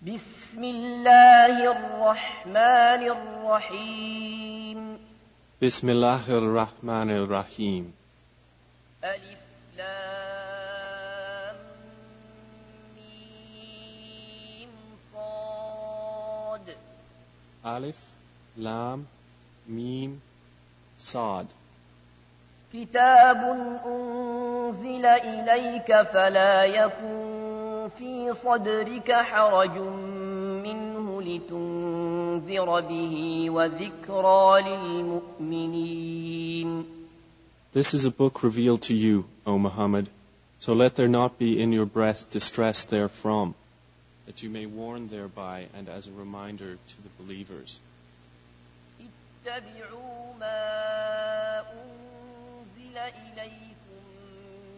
بسم الله الرحمن الرحيم. بسم الله الرحمن الرحيم. ألف لام ميم صاد. ألف لام ميم صاد. كتاب أنزل إليك فلا يكن في صدرك حرج منه لتنذر به وذكرى للمؤمنين This is a book revealed to you, O Muhammad, so let there not be in your breast distress therefrom, that you may warn thereby and as a reminder to the believers. اتبعوا ما أنزل إليكم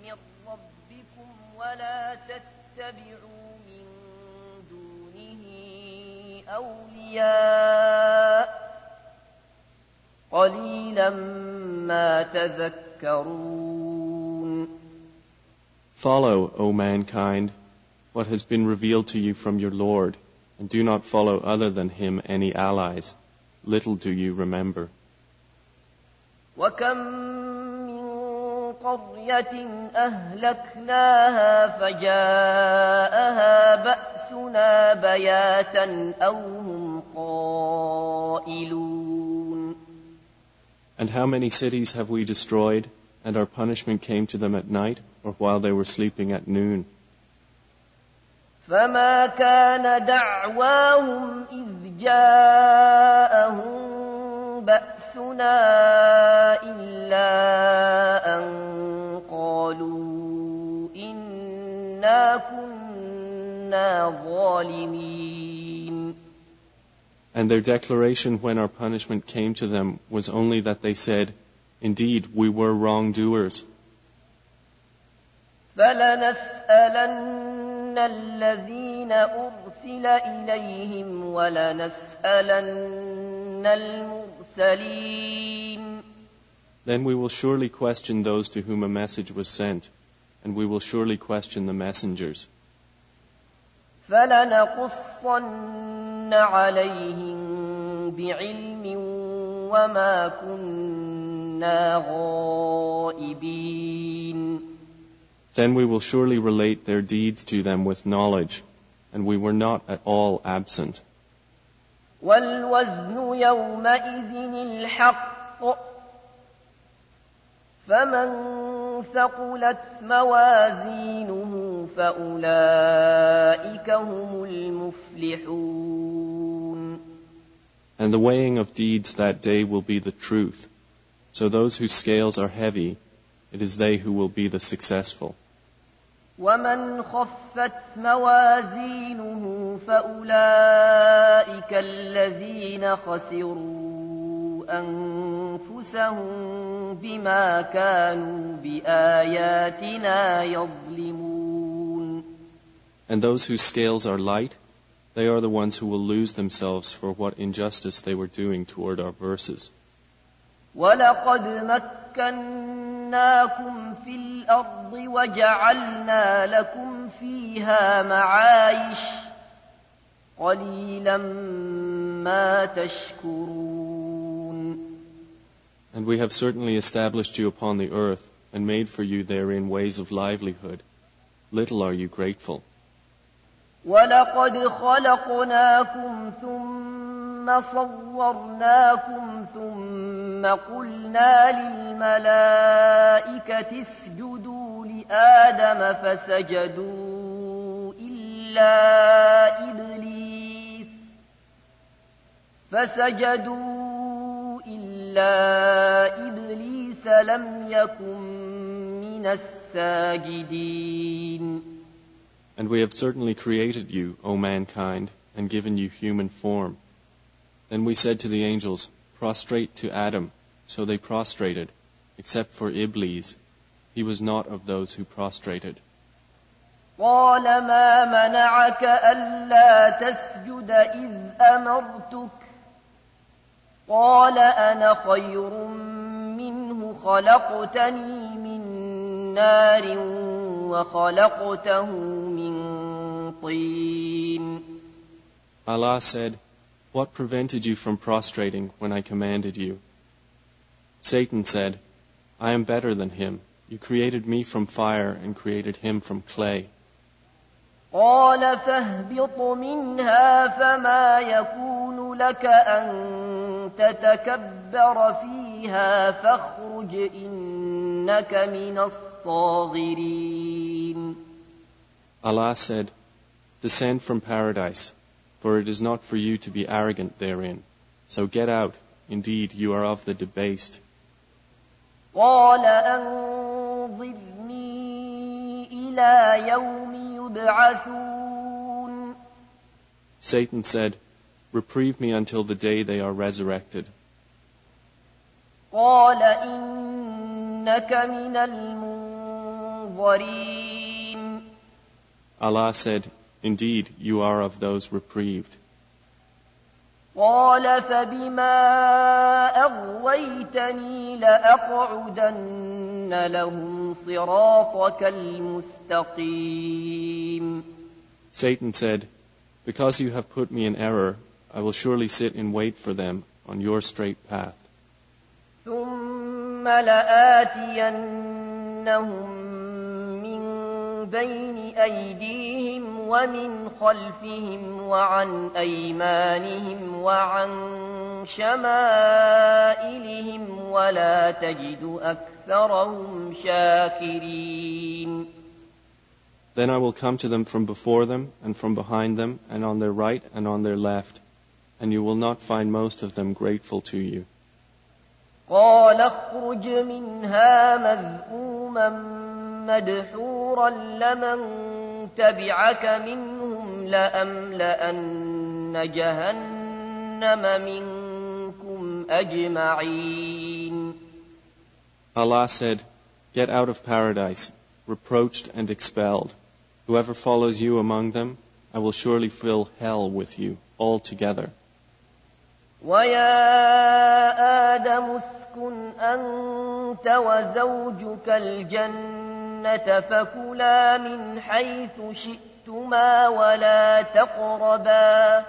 من ربكم ولا تتبعوا من دونه أولياء قليلا ما تذكرون Follow, O mankind, what has been revealed to you from your Lord, and do not follow other than him any allies. Little do you remember. وكم من قرية أهلكناها فجاءها بأسنا بياتا أو هم قائلون And how many cities have we destroyed, and our punishment came to them at night, or while they were sleeping at noon? فما كان دعواهم إذ جاءهم بأسنا إلا أن قالوا إنا كنا ظالمين And their declaration when our punishment came to them was only that they said, Indeed, we were wrongdoers. فلنسألن الذين أرسل إليهم ولنسألن المرسلين Then we will surely question those to whom a message was sent, and we will surely question the messengers. فلنقصن عليهم بعلم وما كنا غائبين Then we will surely relate their deeds to them with knowledge, and we were not at all absent. والوزن يومئذ الحق فمن ثقلت موازينه فأولئك هم المفلحون And the weighing of deeds that day will be the truth. So those whose scales are heavy, it is they who will be the successful. ومن خفت موازينه فأولئك الذين خسروا أنفسهم بما كانوا بآياتنا يظلمون And those whose scales are light, they are the ones who will lose themselves for what injustice they were doing toward our verses. ولقد مكناكم في الأرض وجعلنا لكم فيها معايش قليلا ما تشكرون And we have certainly established you upon the earth and made for you therein ways of livelihood. Little are you grateful. ولقد خلقناكم ثم صورناكم ثم قلنا للملائكة اسجدوا لآدم فسجدوا إلا إبليس فسجدوا إلا إبليس لم يكن من الساجدين And we have certainly created you, O mankind, and given you human form. Then we said to the angels, Prostrate to Adam. So they prostrated, except for Iblis. He was not of those who prostrated. قال ما منعك ألا تسجد إذ أمرتك قال أنا خير منه خلقتني من نار وخلقته من طين Allah said, What prevented you from prostrating when I commanded you? Satan said, I am better than him. You created me from fire and created him from clay. قال فاهبط منها فما يكون لك أن تتكبر فيها فاخرج إنك من الصاغرين Allah said, Descend from paradise, for it is not for you to be arrogant therein. So get out. Indeed, you are of the debased. قال أنظرني إلى يوم يبعثون Satan said, Reprieve me until the day they are resurrected. قال إنك من المنظرين Allah said, Indeed, you are of those reprieved. قال فبما أغويتني لأقعدن لهم صراطك المستقيم Satan said, Because you have put me in error, I will surely sit in wait for them on your straight path. ثم لآتينهم بين أيديهم ومن خلفهم وعن أيمانهم وعن شمائلهم ولا تجد أكثرهم شاكرين Then I will come to them from before them, and from behind them, and on their right and on their left, and you will not find most of them grateful to you. قال اخرج منها مذءوما مدحورا لمن تبعك منهم لأملأن جهنم منكم أجمعين Allah said, Get out of paradise, reproached and expelled. Whoever follows you among them, I will surely fill hell with you altogether. ويا آدم اسكن أنت وزوجك الجنة فكلا من حيث شئتما ولا تقربا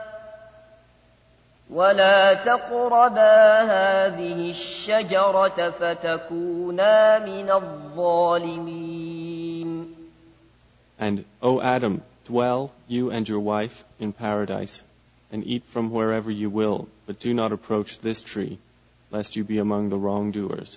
ولا تقربا هذه الشجرة فتكونا من الظالمين And, O Adam, dwell, you and your wife, in paradise, and eat from wherever you will, but do not approach this tree, lest you be among the wrongdoers.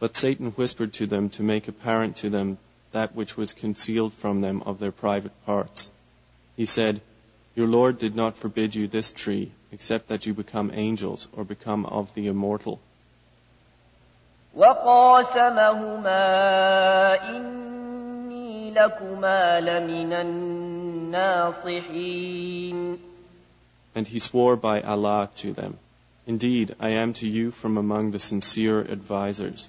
But Satan whispered to them to make apparent to them that which was concealed from them of their private parts. He said, Your Lord did not forbid you this tree, except that you become angels or become of the immortal. وقاسمهما إني لكما لمن الناصحين And he swore by Allah to them, Indeed, I am to you from among the sincere advisers.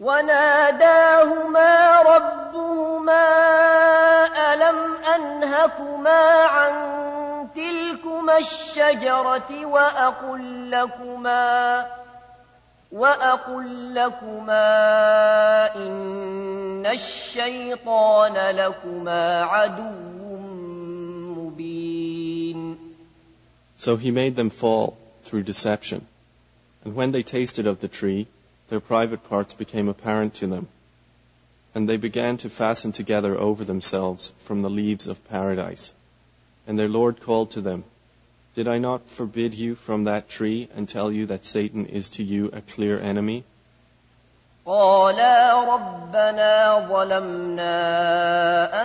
وناداهما ربهما ألم أنهكما عن تلكما الشجرة وأقل لكما وأقل لكما إن الشيطان لكما عدو مبين So he made them fall through deception. And when they tasted of the tree, their private parts became apparent to them. And they began to fasten together over themselves from the leaves of paradise. And their Lord called to them, Did I not forbid you from that tree and tell you that Satan is to you a clear enemy? قالا ربنا ظلمنا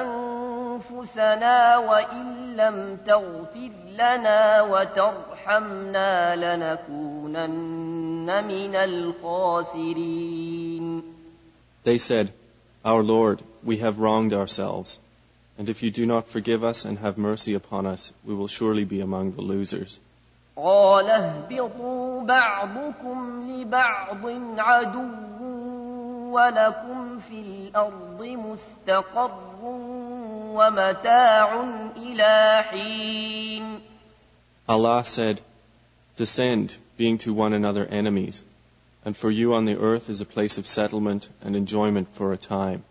أنفسنا وإن لم تغفر لنا وترحمنا لنكونن من الخاسرين They said, Our Lord, we have wronged ourselves, and if you do not forgive us and have mercy upon us, we will surely be among the losers. قال اهبطوا بعضكم لبعض عدو ولكم في الأرض مستقر ومتاع إلى حين Allah said, Descend, being to one another enemies, and for you on the earth is a place of settlement and enjoyment for a time.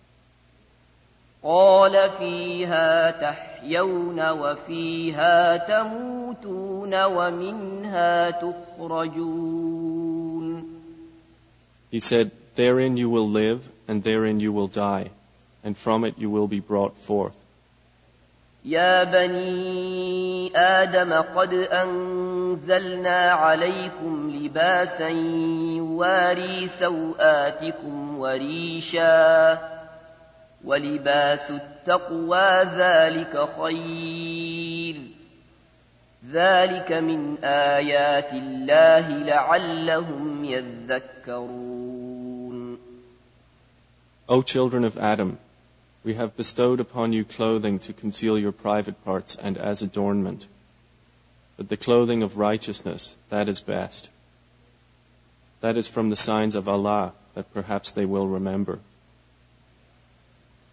قال فيها تحيون وفيها تموتون ومنها تخرجون He said, Therein you will live, and therein you will die, and from it you will be brought forth. يا بني آدم قد أنزلنا عليكم لباسا يواري سوآتكم وريشا ولباس التقوى ذلك خير ذلك من آيات الله لعلهم يذكرون O children of Adam, we have bestowed upon you clothing to conceal your private parts and as adornment. But the clothing of righteousness, that is best. That is from the signs of Allah that perhaps they will remember.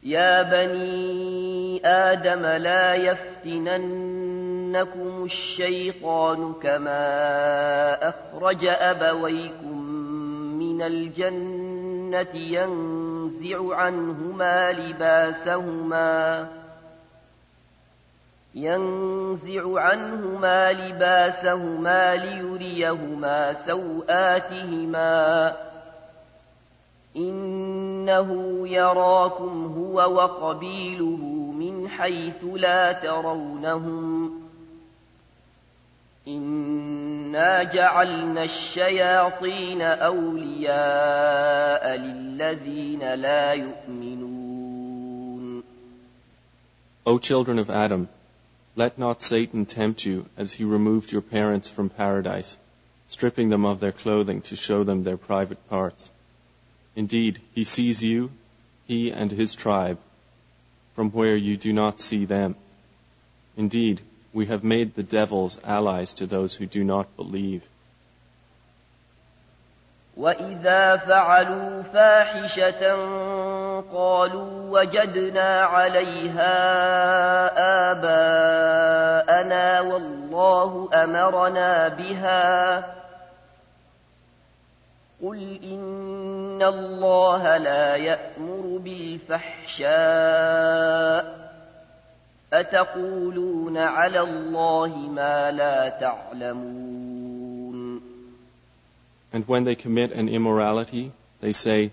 يا بني آدم لا يفتننكم الشيطان كما أخرج أبويكم من الجنة ينزع عنهما لباسهما. ينزع عنهما لباسهما ليريهما سوآتهما. إنه يراكم هو وقبيله من حيث لا ترونهم. إنا جعلنا الشياطين أولياء للذين لا يؤمنون O children of Adam, let not Satan tempt you as he removed your parents from paradise, stripping them of their clothing to show them their private parts. Indeed, he sees you, he and his tribe, from where you do not see them. Indeed, we have made the devils allies to those who do not believe. وإذا فعلوا فاحشة قالوا وجدنا عليها آباءنا والله أمرنا بها قل إن الله لا يأمر بالفحشاء أتقولون على الله ما لا تعلمون And when they commit an immorality, they say,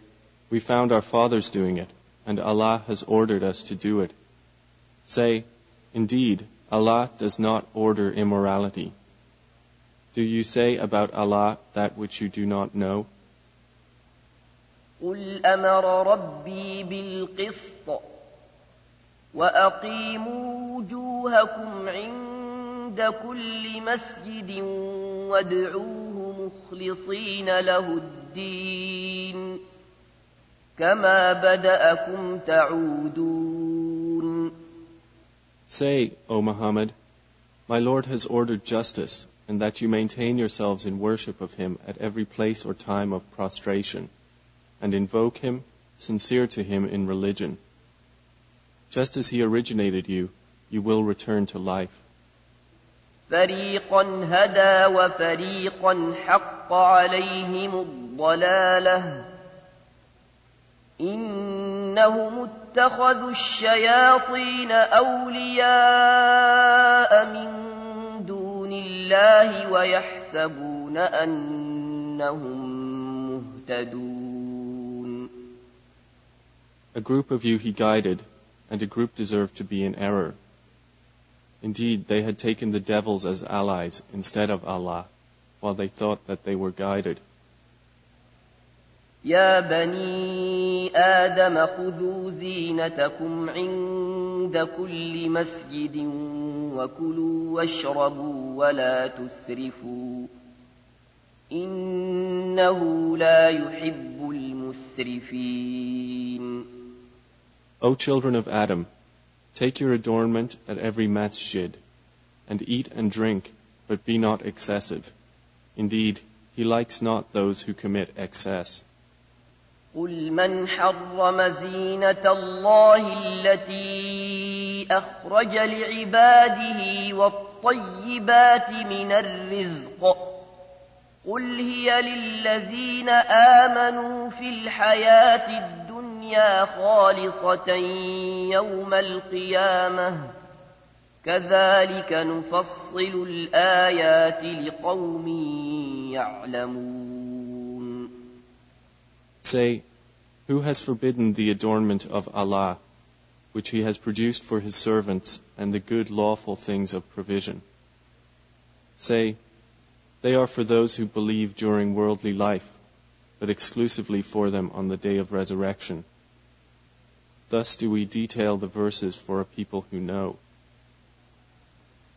We found our fathers doing it, and Allah has ordered us to do it. Say, Indeed, Allah does not order immorality. Do you say about Allah that which you do not know? قل أمر ربي بالقسط وأقيموا وجوهكم عند كل مسجد وادعوه مخلصين له الدين كما بدأكم تعودون Say, O Muhammad, My Lord has ordered justice, and that you maintain yourselves in worship of Him at every place or time of prostration, and invoke Him, sincere to Him in religion. Just as He originated you, you will return to life. فريقا هدى وفريقا حق عليهم الضلاله إنهم اتخذوا الشياطين أولياء من دون الله ويحسبون أنهم مهتدون A group of you He guided, and a group deserved to be in error. Indeed, they had taken the devils as allies instead of Allah, while they thought that they were guided. يا بني آدم خذوا زينتكم عند كل مسجد وكلوا واشربوا ولا تسرفوا إنه لا يحب المسرفين O children of Adam, take your adornment at every masjid, and eat and drink, but be not excessive. Indeed, he likes not those who commit excess. قل من حرم زينة الله التي أخرج لعباده والطيبات من الرزق قل هي للذين آمنوا في الحياة الدنيا خالصة يوم القيامة كذلك نفصل الآيات لقوم يعلمون Say, Who has forbidden the adornment of Allah, which He has produced for His servants, and the good lawful things of provision? Say, They are for those who believe during worldly life, but exclusively for them on the day of resurrection. Thus do we detail the verses for a people who know.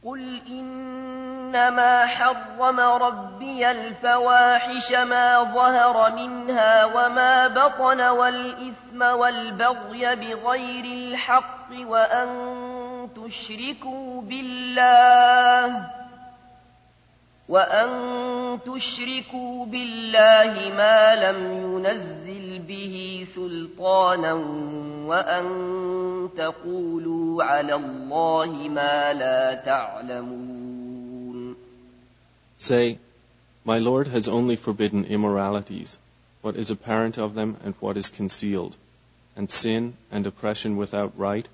قل إنما حرم ربي الفواحش ما ظهر منها وما بطن والإثم والبغي بغير الحق وأن تشركوا بالله وأن تشركوا بالله ما لم ينزل به سلطانا وأن تقولوا على الله ما لا تعلمون Say, My Lord has only forbidden immoralities, what is apparent of them and what is concealed, and sin and oppression without right,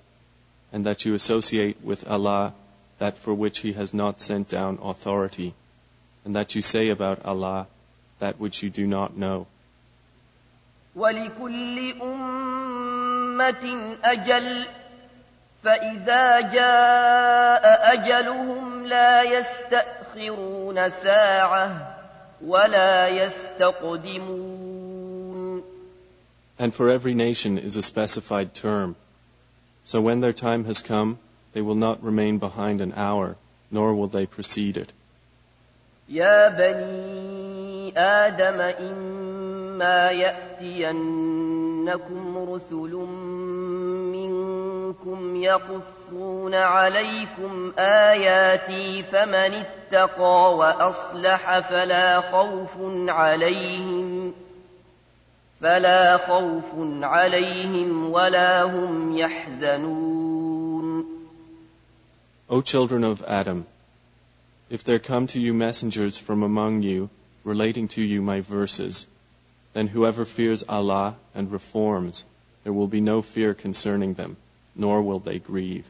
and that you associate with Allah that for which He has not sent down authority, and that you say about Allah that which you do not know. ولكل أمة أجل فإذا جاء أجلهم لا يستأخرون ساعة ولا يستقدمون And for every nation is a specified term. So when their time has come, they will not remain behind an hour, nor will they precede it. يا بني آدم إما يأتينكم رسل منكم يقصون عليكم آياتي فمن اتقى وأصلح فلا خوف عليهم فلا خوف عليهم ولا هم يحزنون. O children of Adam, if there come to you messengers from among you relating to you my verses, then whoever fears Allah and reforms, there will be no fear concerning them, nor will they grieve.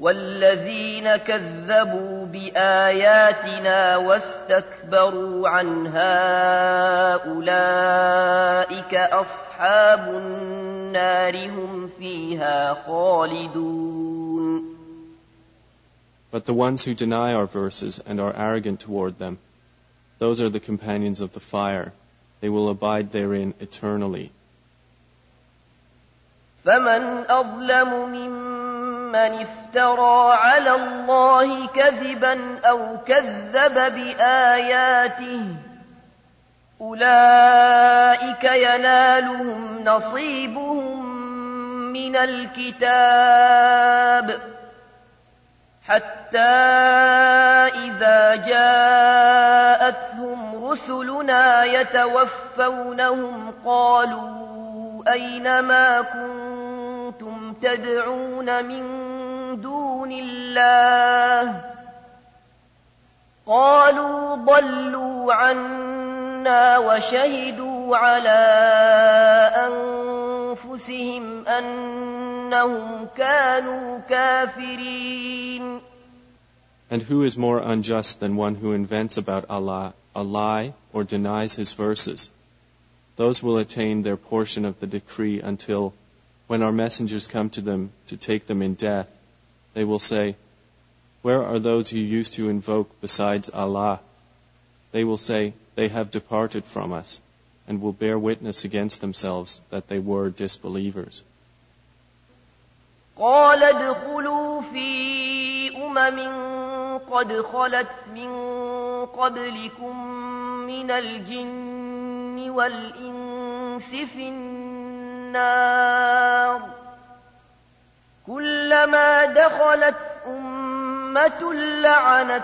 والذين كذبوا بآياتنا واستكبروا عنها أولئك أصحاب النار هم فيها خالدون But the ones who deny our verses and are arrogant toward them, those are the companions of the fire. They will abide therein eternally. فمن أظلم ممن افترى على الله كذبا أو كذب بآياته أولئك ينالهم نصيبهم من الكتاب حتى إذا جاءتهم رسلنا يتوفونهم قالوا أين ما كنتم تدعون من دون الله؟ قالوا ضلوا عنا وشهدوا على أنفسهم أنهم كانوا كافرين And who is more unjust than one who invents about Allah a lie or denies his verses? Those will attain their portion of the decree until, when our messengers come to them to take them in death, they will say, Where are those you used to invoke besides Allah? They will say, They have departed from us. And will bear witness against themselves that they were disbelievers. قال ادخلوا في أمم قد خلت من قبلكم من الجن والإنس في النار كلما دخلت أمة لعنت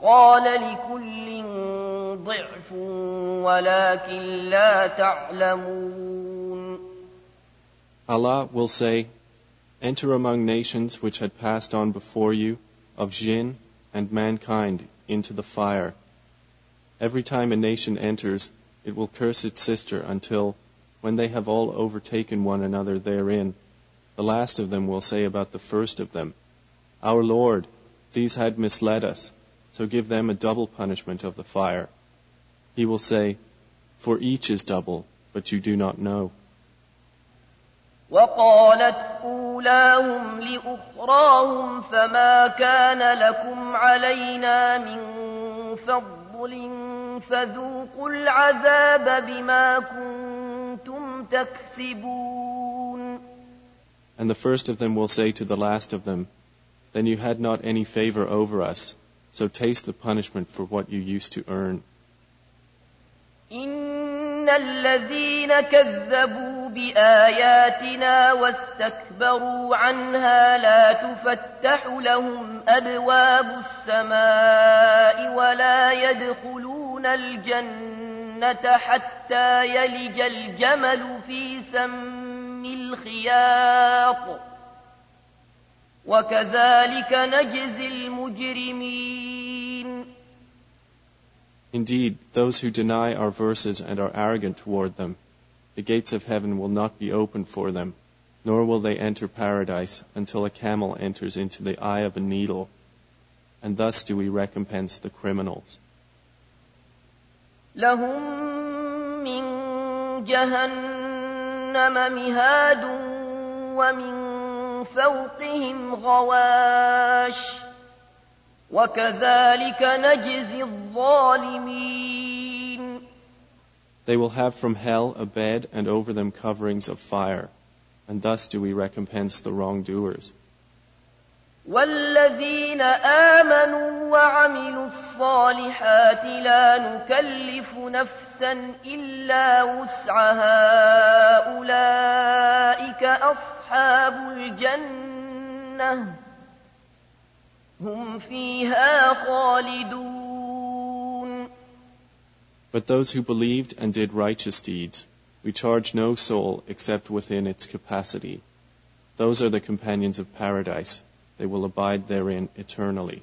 قال لكل ضعف ولكن لا تعلمون Allah will say, Enter among nations which had passed on before you, of jinn and mankind, into the fire. Every time a nation enters, it will curse its sister until, when they have all overtaken one another therein, the last of them will say about the first of them, Our Lord, these had misled us, so give them a double punishment of the fire. He will say, For each is double, but you do not know. وقالت أولاهم لأخراهم فما كان لكم علينا من فضل فذوقوا العذاب بما كنتم تكسبون And the first of them will say to the last of them, Then you had not any favor over us, so taste the punishment for what you used to earn. إن الذين كذبوا بآياتنا واستكبروا عنها لا تفتح لهم أبواب السماء ولا يدخلون الجنة حتى يلج الجمل في سم الخياط وكذلك نجزي المجرمين Indeed, those who deny our verses and are arrogant toward them, the gates of heaven will not be opened for them, nor will they enter paradise until a camel enters into the eye of a needle. And thus do we recompense the criminals. لهم من جهنم مهاد ومن فوقهم غواش وكذلك نجزي الظالمين They will have from hell a bed and over them coverings of fire, and thus do we recompense the wrongdoers. والذين آمنوا وعملوا الصالحات لا نكلف نفسا إلا وسعها أولئك أصحاب الجنة هم فيها خالدون But those who believed and did righteous deeds, we charge no soul except within its capacity. Those are the companions of paradise. They will abide therein eternally.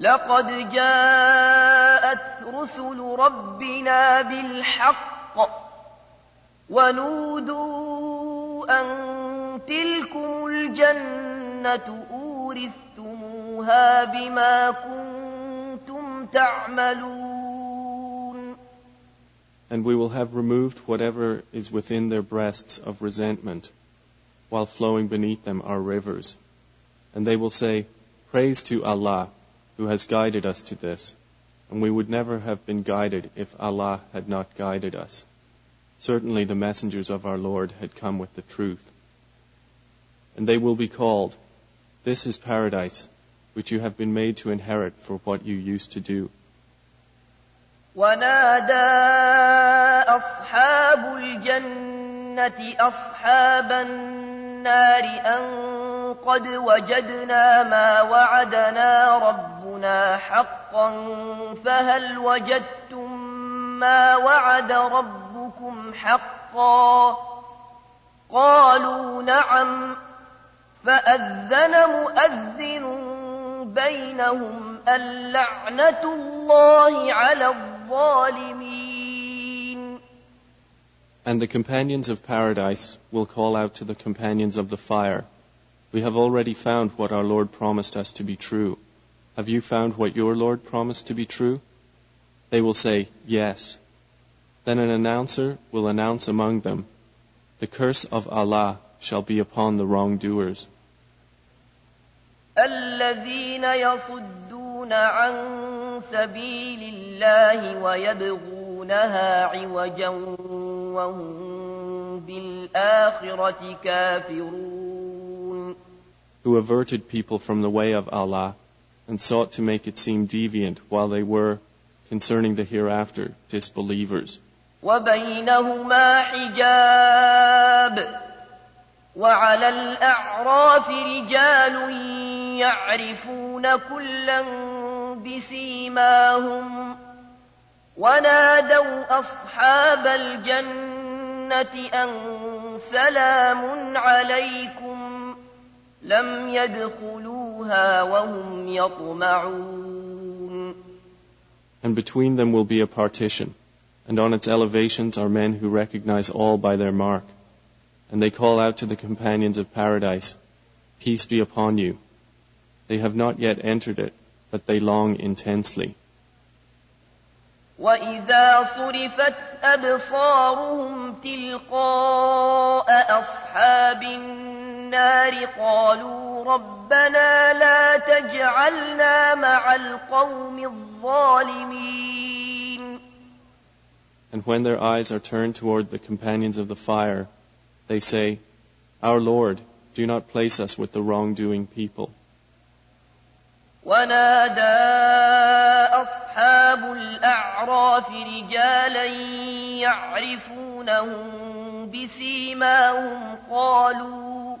لقد جاءت رسل ربنا بالحق ونودوا أن تلكم الجنة أورثتموها بما كنتم تعملون And we will have removed whatever is within their breasts of resentment, while flowing beneath them are rivers. And they will say, Praise to Allah, who has guided us to this, and we would never have been guided if Allah had not guided us. Certainly the messengers of our Lord had come with the truth. And they will be called, This is paradise, which you have been made to inherit for what you used to do. ونادى أصحاب الجنة أصحاب النار أن قد وجدنا ما وعدنا ربنا حقا فهل وجدتم ما وعد ربكم حقا قالوا نعم فأذن مؤذن بينهم اللعنة الله على الظالمين. And the companions of paradise will call out to the companions of the fire, We have already found what our Lord promised us to be true. Have you found what your Lord promised to be true? They will say, Yes. Then an announcer will announce among them, The curse of Allah shall be upon the wrongdoers. الذين يصدون عن سبيل الله ويبغونها عوجا وهم بالآخرة كافرون Who averted people from the way of Allah and sought to make it seem deviant while they were, concerning the hereafter, disbelievers. وبينهما حجاب وعلى الأعراف رجال يعرفون كلا بسيماهم ونادوا أصحاب الجنة أن سلام عليكم لم يدخلوها وهم يطمعون And between them will be a partition, and on its elevations are men who recognize all by their mark. And they call out to the companions of paradise, Peace be upon you. They have not yet entered it, but they long intensely. وإذا صرفت أبصارهم تلقاء أصحاب النار قالوا ربنا لا تجعلنا مع القوم الظالمين And when their eyes are turned toward the companions of the fire, they say, Our Lord, do not place us with the wrongdoing people. ونادى أصحاب الأعراف رجالا يعرفونهم بسيماهم قالوا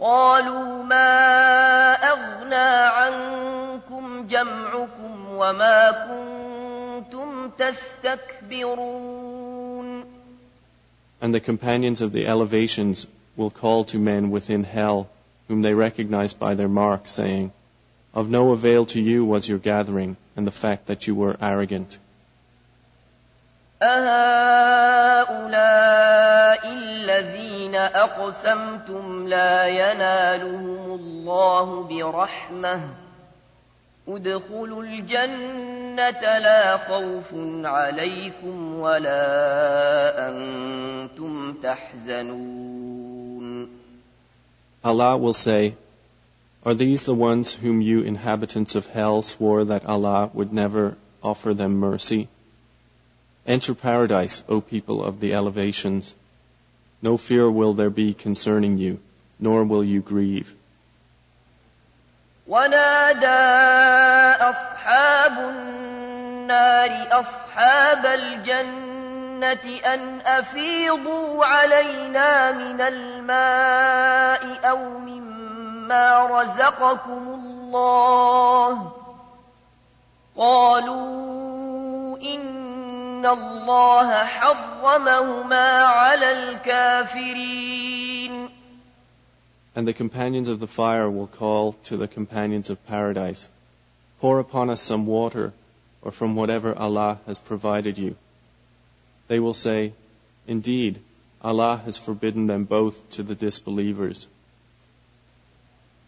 قالوا ما أغنى عنكم جمعكم وما كنتم تستكبرون And the companions of the elevations will call to men within hell, whom they recognize by their mark, saying, Of no avail to you was your gathering, and the fact that you were arrogant. أهؤلاء الذين أقسمتم لا ينالهم الله برحمة ادخلوا الجنة لا خوف عليكم ولا أنتم تحزنون Allah will say, Are these the ones whom you inhabitants of hell swore that Allah would never offer them mercy? Enter paradise, O people of the elevations. No fear will there be concerning you, nor will you grieve. ونادى أصحاب النار أصحاب الجنة أن أفيضوا علينا من الماء أو مما رزقكم الله قالوا إن الله حرمهما على الكافرين And the companions of the fire will call to the companions of paradise, Pour upon us some water, or from whatever Allah has provided you. They will say, Indeed, Allah has forbidden them both to the disbelievers.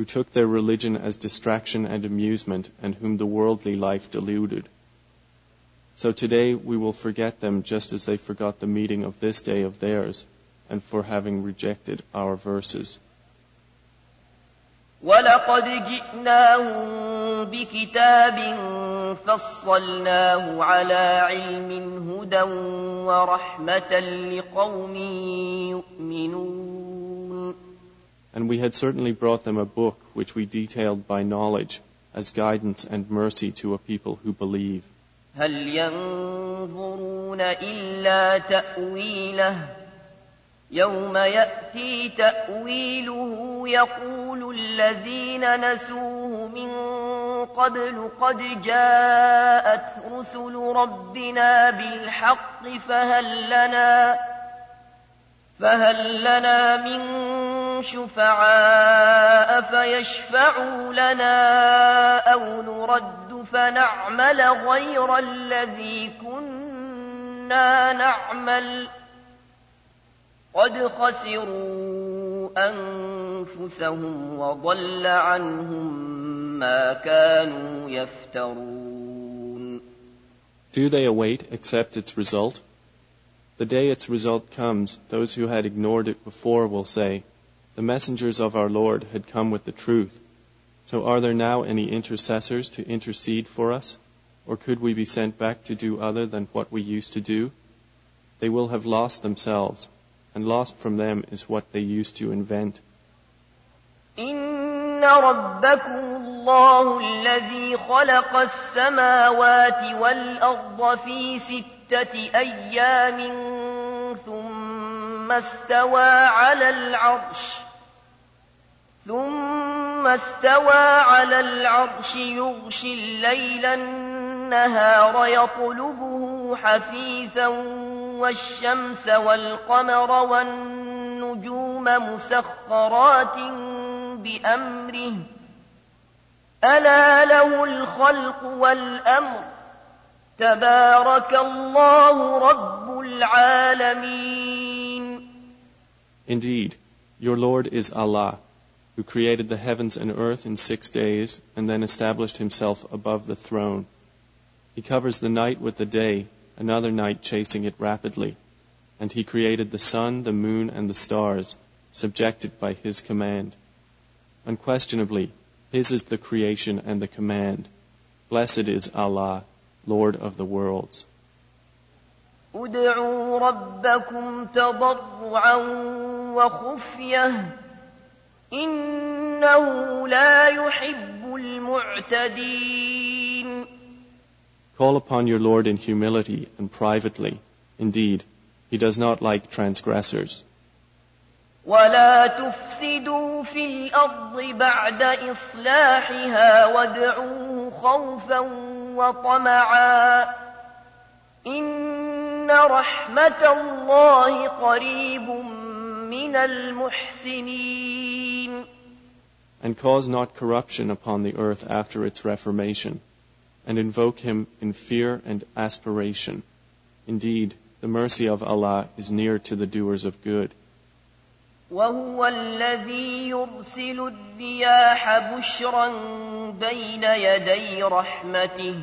who took their religion as distraction and amusement, and whom the worldly life deluded. So today we will forget them just as they forgot the meeting of this day of theirs, and for having rejected our verses. ولقد جئناهم بكتاب فصلناه على علم هدى ورحمة لقوم يؤمنون And we had certainly brought them a book which we detailed by knowledge as guidance and mercy to a people who believe. هل ينظرون إلا تأويله يوم يأتي تأويله يقول الذين نسوه من قبل قد جاءت رسل ربنا بالحق فهل لنا فهل لنا من شفعاء فيشفعوا لنا أو نرد فنعمل غير الذي كنا نعمل قد خسروا أنفسهم وضل عنهم ما كانوا يفترون Do they await except its result? The day its result comes, those who had ignored it before will say, The messengers of our Lord had come with the truth. So are there now any intercessors to intercede for us? Or could we be sent back to do other than what we used to do? They will have lost themselves, and lost from them is what they used to invent. إن ربكم الله الذي خلق السماوات والأرض في ستة أيام ثم استوى على العرش ثم استوى على العرش يغشي الليل النهار يطلبه حثيثا والشمس والقمر والنجوم مسخرات بأمره. ألا له الخلق والأمر. تبارك الله رب العالمين. Indeed, your Lord is Allah, who created the heavens and earth in six days and then established himself above the throne. He covers the night with the day, another night chasing it rapidly. And he created the sun, the moon, and the stars, subjected by his command. Unquestionably, his is the creation and the command. Blessed is Allah, Lord of the worlds. ادعوا ربكم تضرعا وخفية إنه لا يحب المعتدين Call upon your Lord in humility and privately. Indeed, he does not like transgressors. ولا تفسدوا في الأرض بعد إصلاحها وادعوه خوفا وطمعا إن رحمة الله قريب من المحسنين And cause not corruption upon the earth after its reformation, and invoke him in fear and aspiration. Indeed, the mercy of Allah is near to the doers of good. وهو الذي يرسل الرياح بشرا بين يدي رحمته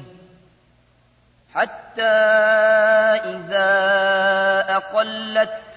حتى إذا أقلت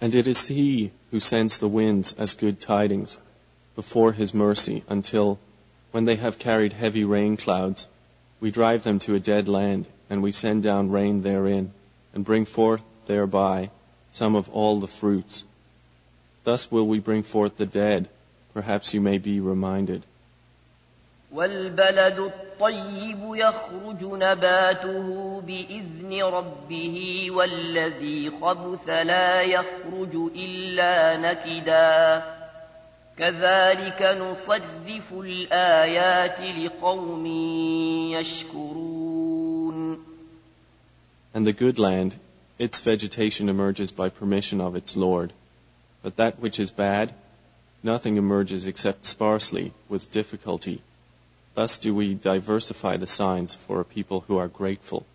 And it is He who sends the winds as good tidings before His mercy until, when they have carried heavy rain clouds, we drive them to a dead land and we send down rain therein and bring forth thereby some of all the fruits. Thus will we bring forth the dead. Perhaps you may be reminded. والبلد الطيب يخرج نباته بإذن ربه والذي خبث لا يخرج إلا نكدا كذلك نصرف الآيات لقوم يشكرون And the good land, its vegetation emerges by permission of its Lord. But that which is bad, nothing emerges except sparsely, with difficulty. Thus do we diversify the signs for a people who are grateful.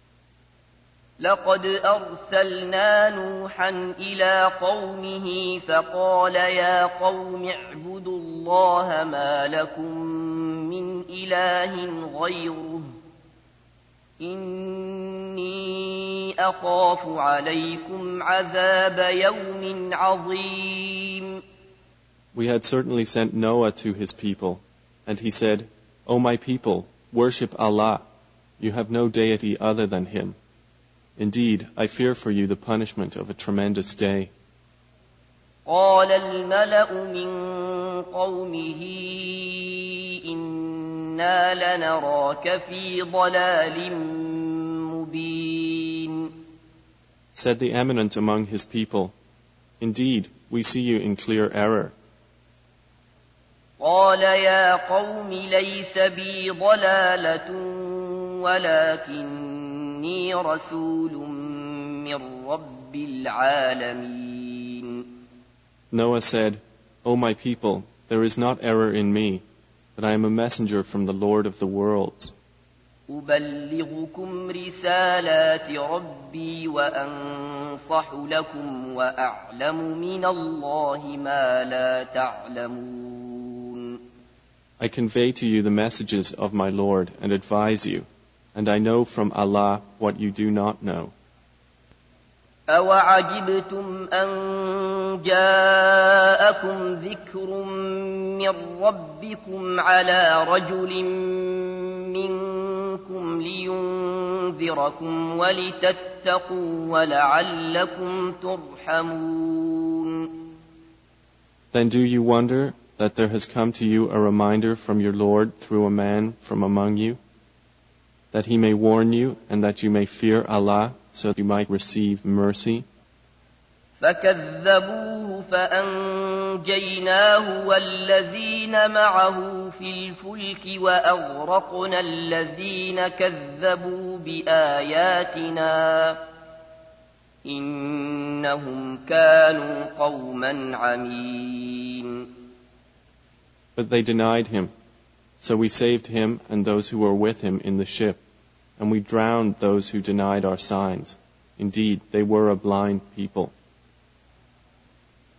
لقد أرسلنا نوحا إلى قومه فقال يا قوم اعبدوا الله ما لكم من إله غيره إني أخاف عليكم عذاب يوم عظيم We had certainly sent Noah to his people, and he said, O my people, worship Allah. You have no deity other than Him. Indeed, I fear for you the punishment of a tremendous day. قال الملأ من قومه إنا لنراك في ضلال مبين Said the eminent among his people, Indeed, we see you in clear error. قال يا قوم ليس بي ضلالة ولكني رسول من رب العالمين Noah said, O my people, there is not error in me, but I am a messenger from the Lord of the worlds. أبلغكم رسالات ربي وأنصح لكم وأعلم من الله ما لا تعلمون I convey to you the messages of my Lord and advise you, and I know from Allah what you do not know. أوعجبتم أن جاءكم ذكر من ربكم على رجل منكم لينذركم ولتتقوا ولعلكم ترحمون Then do you wonder that there has come to you a reminder from your Lord through a man from among you, that he may warn you and that you may fear Allah so that you might receive mercy? فكذبوه فأنجيناه والذين معه في الفلك وأغرقنا الذين كذبوا بآياتنا إنهم كانوا قوما عمين But they denied him. So we saved him and those who were with him in the ship, and we drowned those who denied our signs. Indeed, they were a blind people.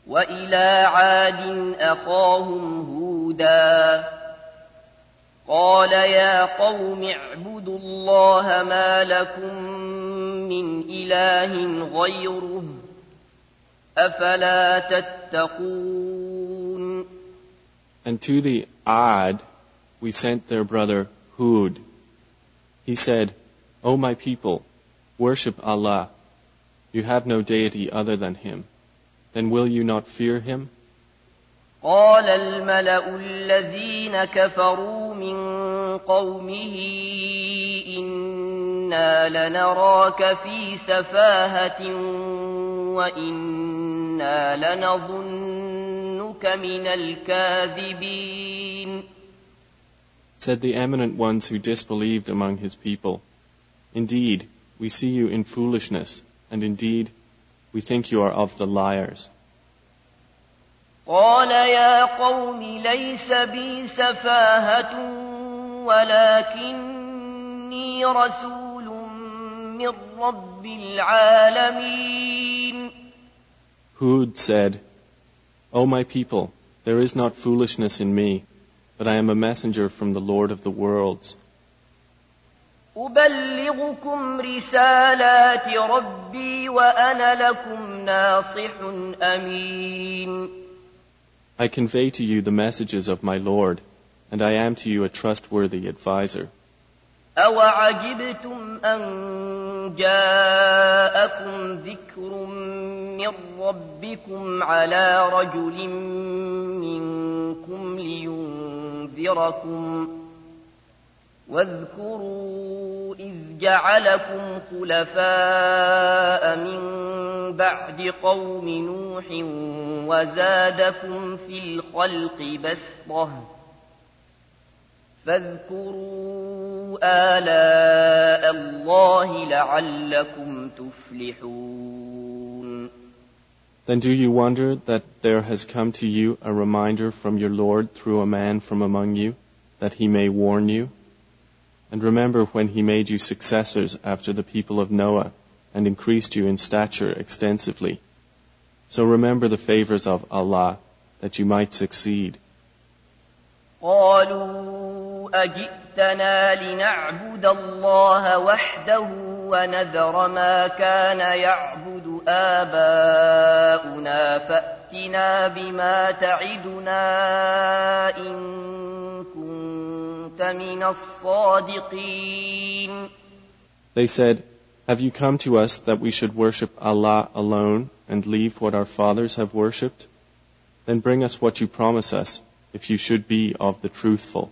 وإلى عاد أخاهم هودا قال يا قوم اعبدوا الله ما لكم من إله غيره أفلا تتقون and to the Ad we sent their brother Hud. He said, O my people, worship Allah. You have no deity other than Him. Then will you not fear Him? قال الملأ الذين كفروا من قومه إنا لنراك في سفاهة وإنا لنظنك من الكاذبين Said the eminent ones who disbelieved among his people, Indeed, we see you in foolishness, and indeed, we think you are of the liars. قال يا قوم ليس بي سفاهة ولكني رسول من رب العالمين Hud said, O my people, there is not foolishness in me, but I am a messenger from the Lord of the worlds. أبلغكم رسالات ربي وأنا لكم ناصح أمين I convey to you the messages of my Lord, and I am to you a trustworthy advisor. أوعجبتم أن جاءكم ذكر من ربكم على رجل منكم لينذركم واذكروا إذ جعلكم خلفاء من بعد قوم نوح وزادكم في الخلق بسطة فاذكروا آلاء الله لعلكم تفلحون Then do you wonder that there has come to you a reminder from your Lord through a man from among you, that he may warn you? And remember when he made you successors after the people of Noah and increased you in stature extensively. So remember the favors of Allah that you might succeed. قالوا أجئتنا لنعبد الله وحده ونذر ما كان يعبد آباؤنا فأتنا بما تعدنا إن كنت من الصادقين They said, Have you come to us that we should worship Allah alone and leave what our fathers have worshipped? Then bring us what you promise us, if you should be of the truthful.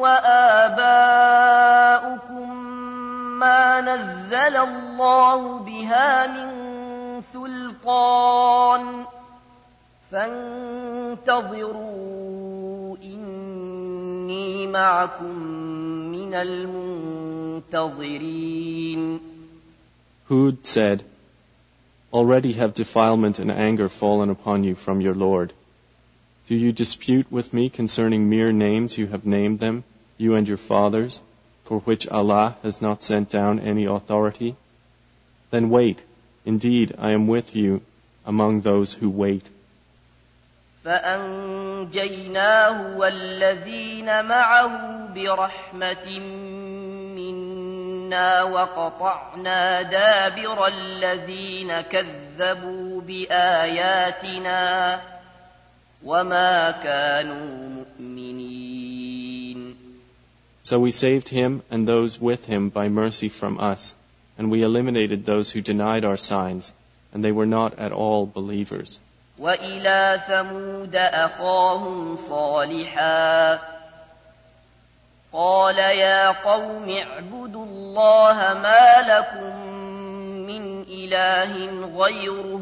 وآباؤكم ما نزل الله بها من سلطان فانتظروا إني معكم من المنتظرين Hud said, Already have defilement and anger fallen upon you from your Lord. Do you dispute with me concerning mere names you have named them, you and your fathers, for which Allah has not sent down any authority? Then wait. Indeed, I am with you among those who wait. فأنجيناه والذين معه برحمة منا وقطعنا دابر الذين كذبوا بآياتنا وما كانوا مؤمنين So we saved him and those with him by mercy from us, and we eliminated those who denied our signs, and they were not at all believers. وإلى ثمود أخاهم صالحا قال يا قوم اعبدوا الله ما لكم من إله غيره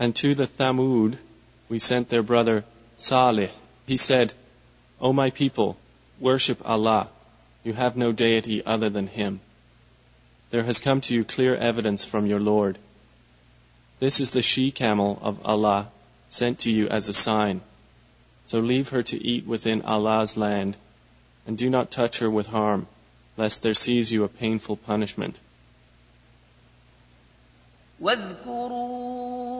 And to the Thamud we sent their brother Salih. He said, O my people, worship Allah. You have no deity other than Him. There has come to you clear evidence from your Lord. This is the she camel of Allah sent to you as a sign. So leave her to eat within Allah's land, and do not touch her with harm, lest there seize you a painful punishment. واذكروا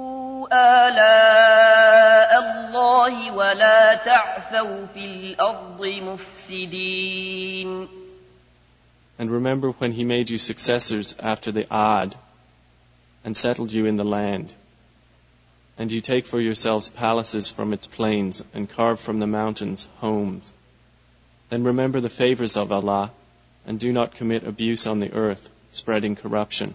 آلاء الله ولا تعثوا في الأرض مفسدين And remember when he made you successors after the Ad and settled you in the land. And you take for yourselves palaces from its plains and carve from the mountains homes. Then remember the favors of Allah and do not commit abuse on the earth, spreading corruption.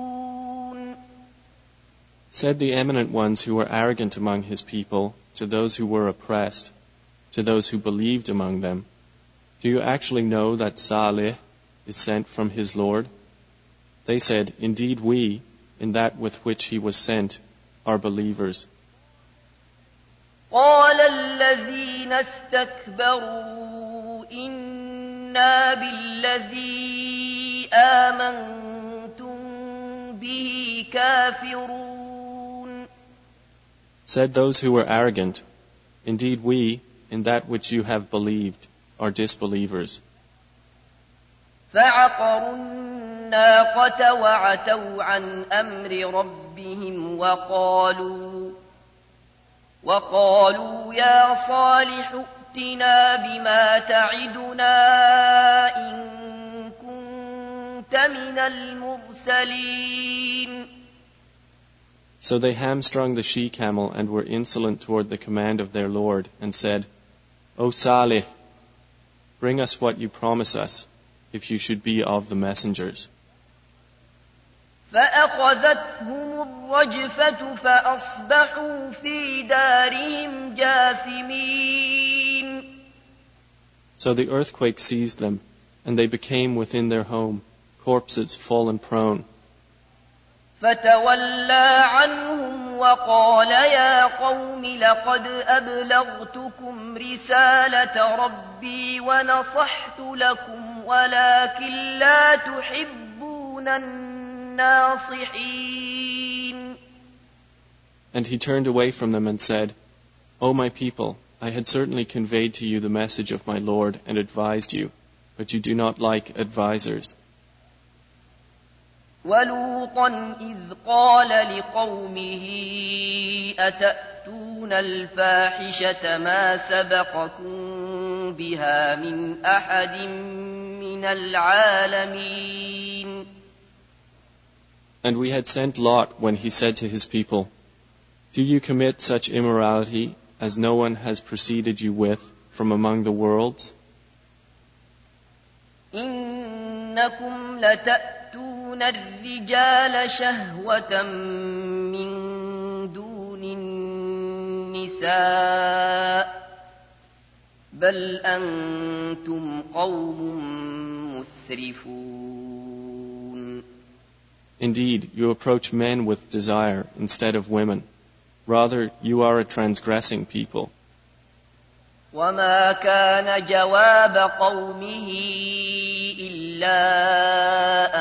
Said the eminent ones who were arrogant among his people to those who were oppressed, to those who believed among them, Do you actually know that Salih is sent from his Lord? They said, Indeed we, in that with which he was sent, are believers. قال الذين استكبروا إنا بالذي آمنتم به كافرون Said those who were arrogant, Indeed we, in that which you have believed, are disbelievers. فعقروا الناقة وعتوا عن أمر ربهم وقالوا وقالوا يا صالح ائتنا بما تعدنا إن كنت من المرسلين So they hamstrung the she-camel and were insolent toward the command of their Lord and said, O Salih, bring us what you promise us, if you should be of the messengers. فأخذتهم الرجفة فأصبحوا في دارهم جاثمين So the earthquake seized them, and they became within their home, corpses fallen prone. فتولى عنهم وقال يا قوم لقد أبلغتكم رسالة ربي ونصحت لكم ولكن لا تحبون الناصحين And he turned away from them and said, O my people, I had certainly conveyed to you the message of my Lord and advised you, but you do not like advisers. ولوطا إذ قال لقومه أتأتون الفاحشة ما سبقكم بها من أحد من العالمين And we had sent Lot when he said to his people, Do you commit such immorality as no one has preceded you with from among the worlds? إنكم لتأتون الرجال شهوة من دون النساء بل أنتم قوم مسرفون Indeed, you approach men with desire instead of women. Rather, you are a transgressing people. وما كان جواب قومه إلا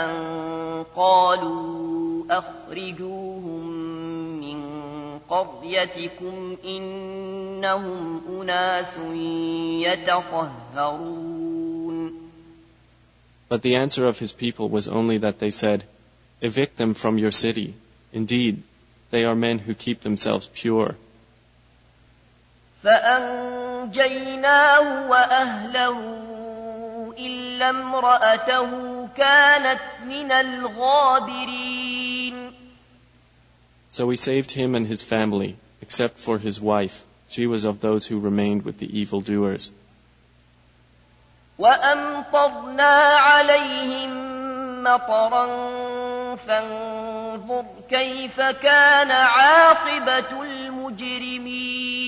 أن قالوا أخرجوهم من قريتكم إنهم أناس يتطهرون But the answer of his people was only that they said, Evict them from your city. Indeed, they are men who keep themselves pure. فأنجيناه وأهله إلا امرأته كانت من الغابرين So we saved him and his family, except for his wife. She was of those who remained with the evildoers. وأمطرنا عليهم مطرا فانظر كيف كان عاقبة المجرمين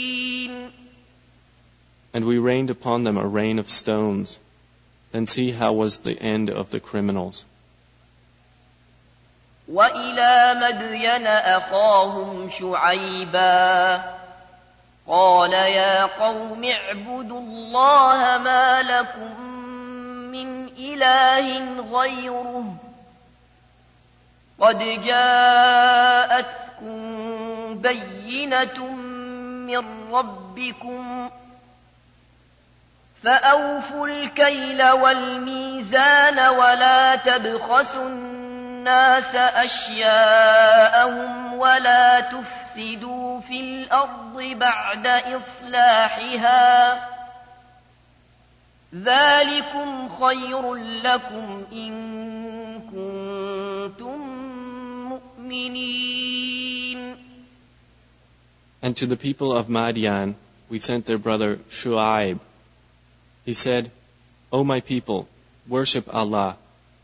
And we rained upon them a rain of stones. Then see how was the end of the criminals. وإلى مدين أخاهم شعيبا قال يا قوم اعبدوا الله ما لكم من إله غيره قد جاءتكم بينة من ربكم فأوفوا الكيل والميزان ولا تبخسوا الناس أشياءهم ولا تفسدوا في الأرض بعد إصلاحها ذلكم خير لكم إن كنتم مؤمنين And to the people of Madian, we sent their brother Shu'aib. He said, O my people, worship Allah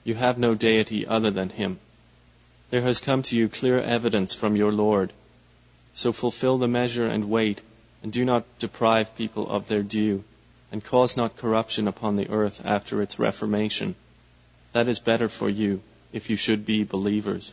You have no deity other than Him. There has come to you clear evidence from your Lord. So fulfill the measure and weight, and do not deprive people of their due, and cause not corruption upon the earth after its reformation. That is better for you, if you should be believers.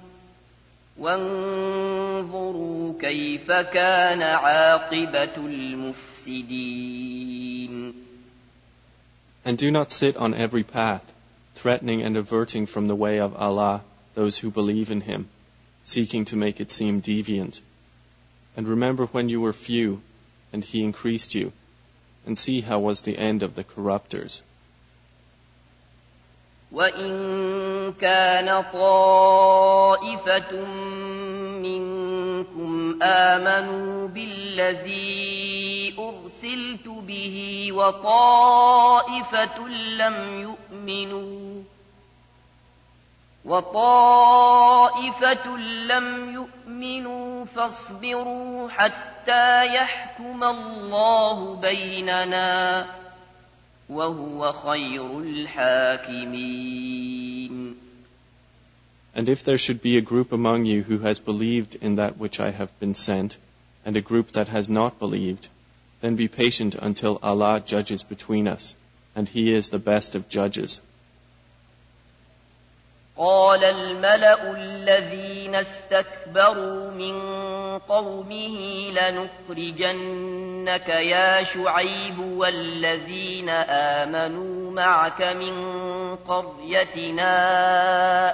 وانظروا كيف كان عاقبة المفسدين And do not sit on every path, threatening and averting from the way of Allah those who believe in Him, seeking to make it seem deviant. And remember when you were few, and He increased you, and see how was the end of the corruptors. وإن كان طائفة منكم آمنوا بالذي أرسلت به وطائفة لم يؤمنوا وطائفة لم يؤمنوا فاصبروا حتى يحكم الله بيننا وهو خير الحاكمين And if there should be a group among you who has believed in that which I have been sent, and a group that has not believed, then be patient until Allah judges between us, and He is the best of judges. قال الملأ الذين استكبروا من قومه لنخرجنك يا شعيب والذين آمنوا معك من قريتنا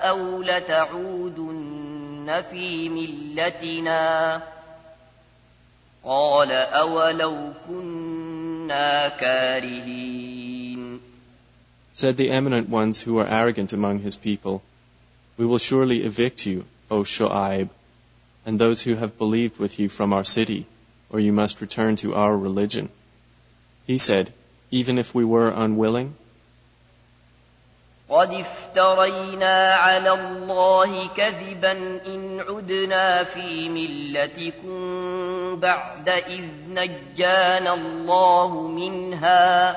أو لتعودن في ملتنا. قال أولو كنا كارهين. Said the eminent ones who are arrogant among his people, We will surely evict you, O Shu'aib, and those who have believed with you from our city, or you must return to our religion. He said, Even if we were unwilling, قد افترينا على الله كذبا إن عدنا في ملتكم بعد إذ نجانا الله منها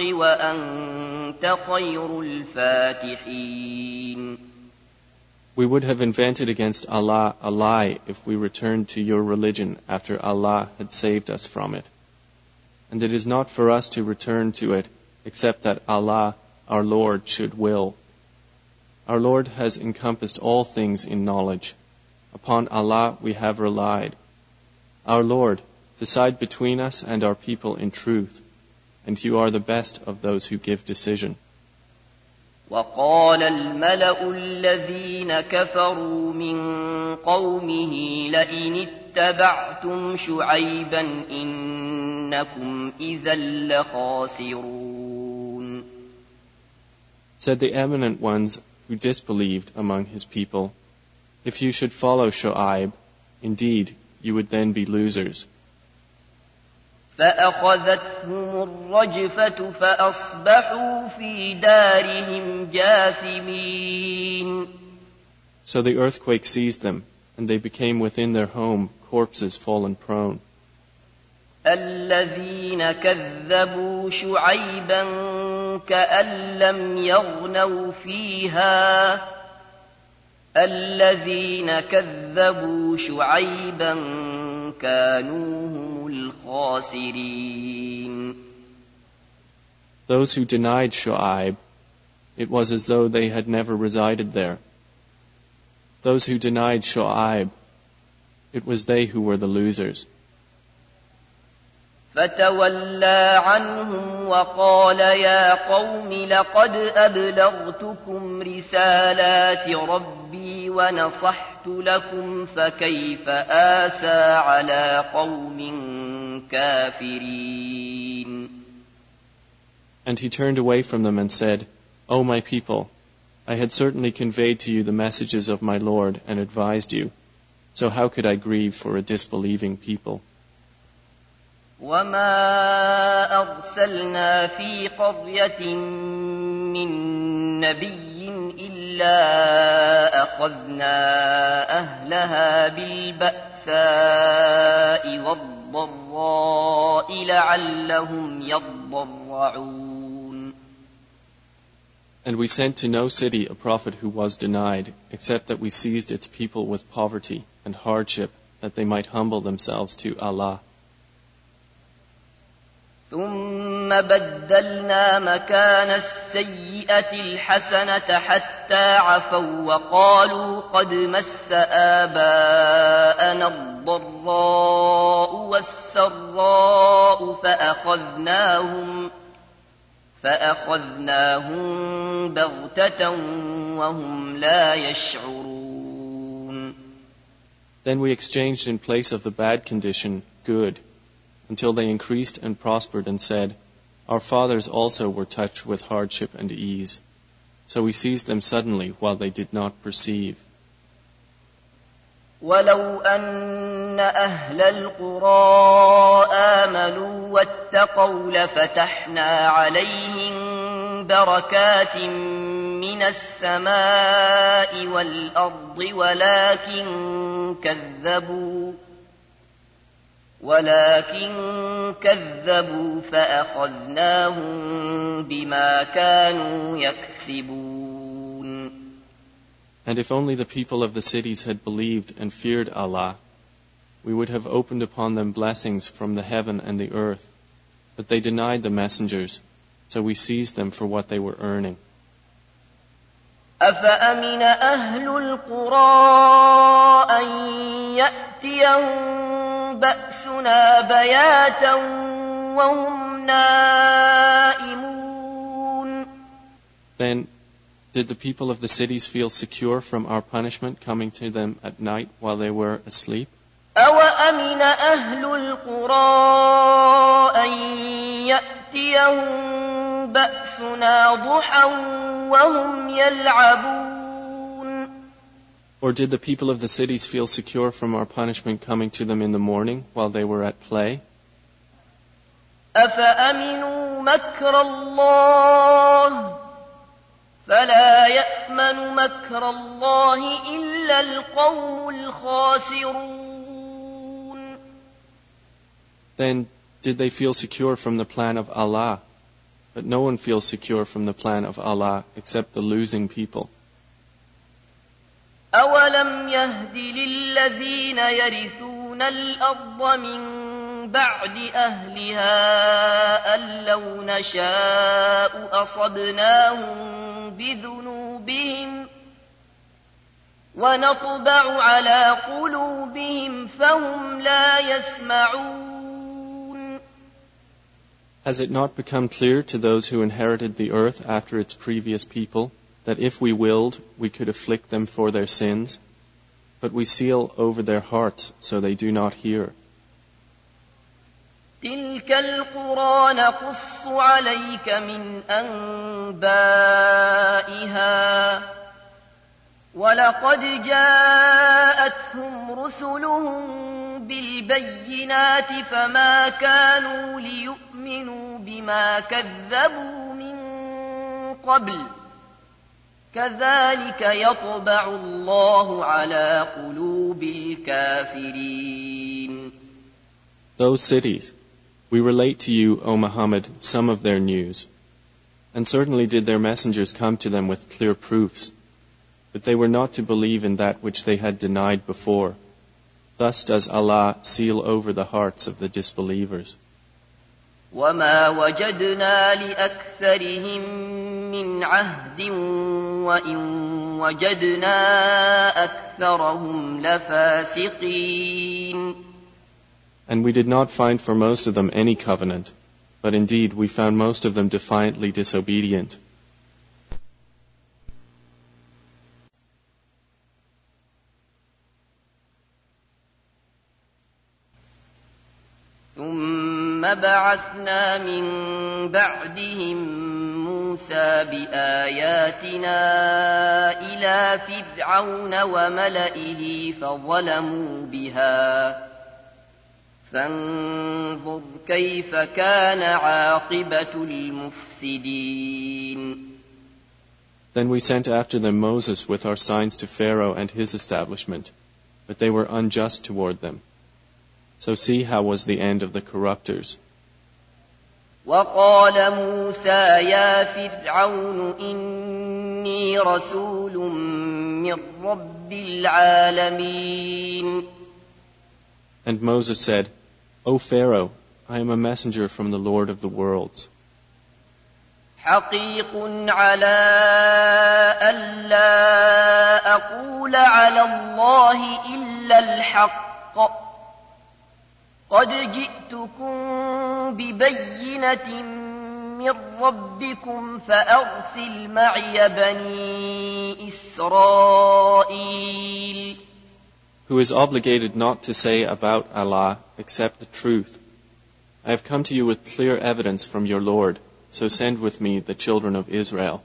وأنت خير الفاتحين we would have invented against Allah a lie if we returned to your religion after Allah had saved us from it. And it is not for us to return to it except that Allah, our Lord, should will. Our Lord has encompassed all things in knowledge. Upon Allah we have relied. Our Lord, decide between us and our people in truth, and you are the best of those who give decision. وقال الملأ الذين كفروا من قومه لئن اتبعتم شعيبا إنكم إذا لخاسرون Said the eminent ones who disbelieved among his people, If you should follow Shu'aib, indeed you would then be losers. فأخذتهم الرجفة فأصبحوا في دارهم جاثمين So the earthquake seized them, and they became within their home corpses fallen prone. الذين كذبوا شعيبا كأن لم يغنوا فيها الذين كذبوا شعيبا كانوا هم الخاسرين Those who denied Shu'aib, it was as though they had never resided there. Those who denied Shu'aib, it was they who were the losers. فتولى عنهم وقال يا قوم لقد أبلغتكم رسالات ربي ونصحت لكم فكيف آسى على قوم كافرين And he turned away from them and said, O my people, I had certainly conveyed to you the messages of my Lord and advised you. So how could I grieve for a disbelieving people? وما أرسلنا في قرية من نبي إلا أخذنا أهلها بالبأساء والضراء لعلهم يضرعون And we sent to no city a prophet who was denied, except that we seized its people with poverty and hardship, that they might humble themselves to Allah. ثم بدلنا مكان السيئة الحسنة حتى عفوا وقالوا قد مس آباءنا الضراء والسراء فأخذناهم فأخذناهم بغتة وهم لا يشعرون Then we exchanged in place of the bad condition good. until they increased and prospered and said, Our fathers also were touched with hardship and ease. So we seized them suddenly while they did not perceive. ولو أن أهل القرى آمنوا واتقوا لفتحنا عليهم بركات من السماء والأرض ولكن كذبوا ولكن كذبوا فأخذناهم بما كانوا يكسبون And if only the people of the cities had believed and feared Allah, we would have opened upon them blessings from the heaven and the earth. But they denied the messengers, so we seized them for what they were earning. أفأمن أهل القرى أن يأتيهم بأسنا بياتا وهم نائمون Then, did the people of the cities feel secure from our punishment coming to them at night while they were asleep? أوأمن أهل القرى أن يأتيهم بأسنا ضحى وهم يلعبون Or did the people of the cities feel secure from our punishment coming to them in the morning while they were at play? أفأمنوا مكر الله فلا يأمن مكر الله إلا القوم الخاسرون Then, did they feel secure from the plan of Allah? But no one feels secure from the plan of Allah except the losing people. أولم يهد للذين يرثون الأرض من بعد أهلها أن لو نشاء أصبناهم بذنوبهم ونطبع على قلوبهم فهم لا يسمعون Has it not become clear to those who inherited the earth after its previous people? that if we willed, we could afflict them for their sins? But we seal over their hearts so they do not hear. تلك القرى نقص عليك من أنبائها ولقد جاءتهم رسلهم بالبينات فما كانوا ليؤمنوا بما كذبوا من قبل كذلك يطبع الله على قلوب الكافرين Those cities, we relate to you, O Muhammad, some of their news. And certainly did their messengers come to them with clear proofs. But they were not to believe in that which they had denied before. Thus does Allah seal over the hearts of the disbelievers. وما وجدنا لأكثرهم من عهد وإن وجدنا أكثرهم لفاسقين And we did not find for most of them any covenant, but indeed we found most of them defiantly disobedient. ثم بعثنا من بعدهم موسى بآياتنا إلى فرعون وملئه فظلموا بها فانظر كيف كان عاقبة المفسدين Then we sent after them Moses with our signs to Pharaoh and his establishment, but they were unjust toward them. So see how was the end of the corrupters. وقال موسى يا فرعون إني رسول من رب العالمين And Moses said, O Pharaoh, I am a messenger from the Lord of the worlds. حقيق على ألا أقول على الله إلا الحق قد جئتكم ببينة من ربكم فأرسل معي بني إسرائيل who is obligated not to say about Allah except the truth. I have come to you with clear evidence from your Lord, so send with me the children of Israel.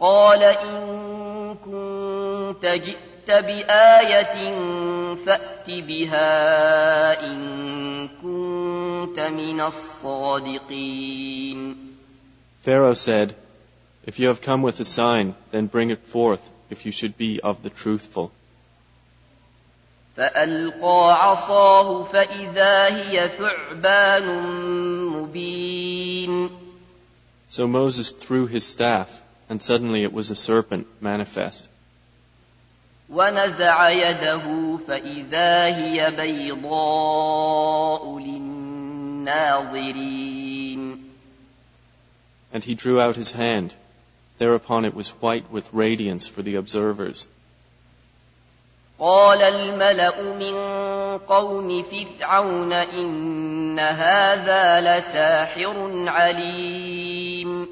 قال إن كنت جئت بآية فأت بها إن كنت من الصادقين Pharaoh said, If you have come with a sign, then bring it forth, if you should be of the truthful. فألقى عصاه فإذا هي ثعبان مبين So Moses threw his staff, and suddenly it was a serpent manifest. ونزع يده فإذا هي بيضاء للناظرين And he drew out his hand. Thereupon it was white with radiance for the observers. قال الملأ من قوم فرعون إن هذا لساحر عليم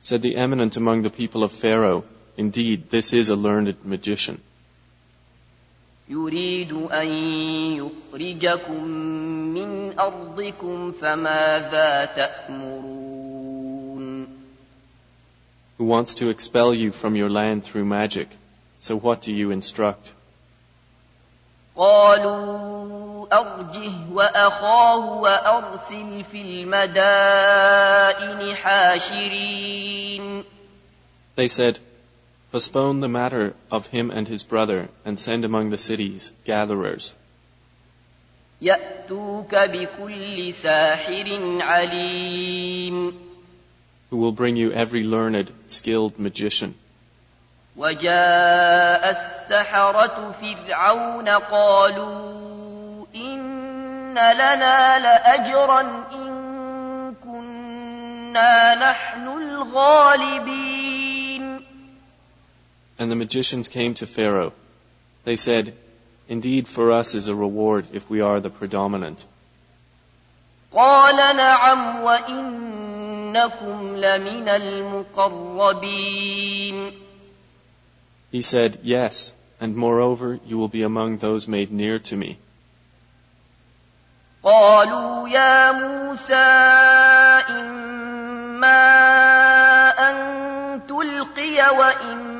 Said the eminent among the people of Pharaoh, Indeed, this is a learned magician. يريد أن يخرجكم من أرضكم فماذا تأمرون who wants to expel you from your land through magic. So what do you instruct? قالوا أرجه وأخاه وأرسل في المدائن حاشرين They said, Postpone the matter of him and his brother and send among the cities gatherers يأتوك بكل ساحر عليم who will bring you every learned, skilled magician. وجاء السحرة فرعون قالوا إن لنا لأجرا إن كنا نحن الغالبين And the magicians came to Pharaoh. They said, Indeed, for us is a reward if we are the predominant. قال نعم وإنكم لمن المقربين He said, Yes, and moreover, you will be among those made near to me. قالوا يا موسى إما أن تلقي وإما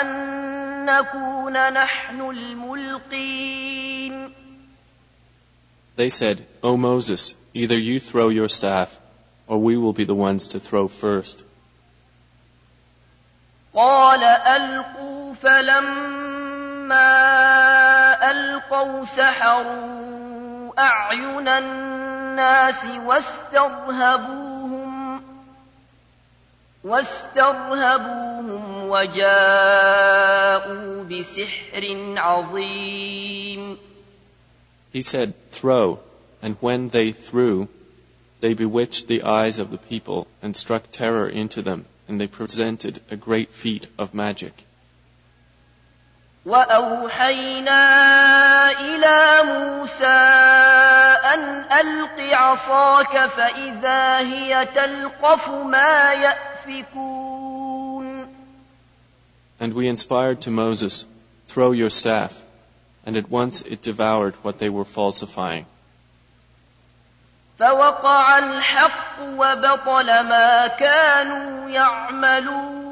أن نكون نحن الملقين They said, O Moses, either you throw your staff, or we will be the ones to throw first. قال ألقوا فلما ألقوا سحروا أعين الناس واسترهبوهم واسترهبوهم وجاءوا بسحر عظيم He said, Throw, and when they threw, They bewitched the eyes of the people and struck terror into them, and they presented a great feat of magic. وأوحينا إلى موسى أن ألق عصاك فإذا هي تلقف ما يأفكون And we inspired to Moses, Throw your staff, and at once it devoured what they were falsifying. فوقع الحق وبطل ما كانوا يعملون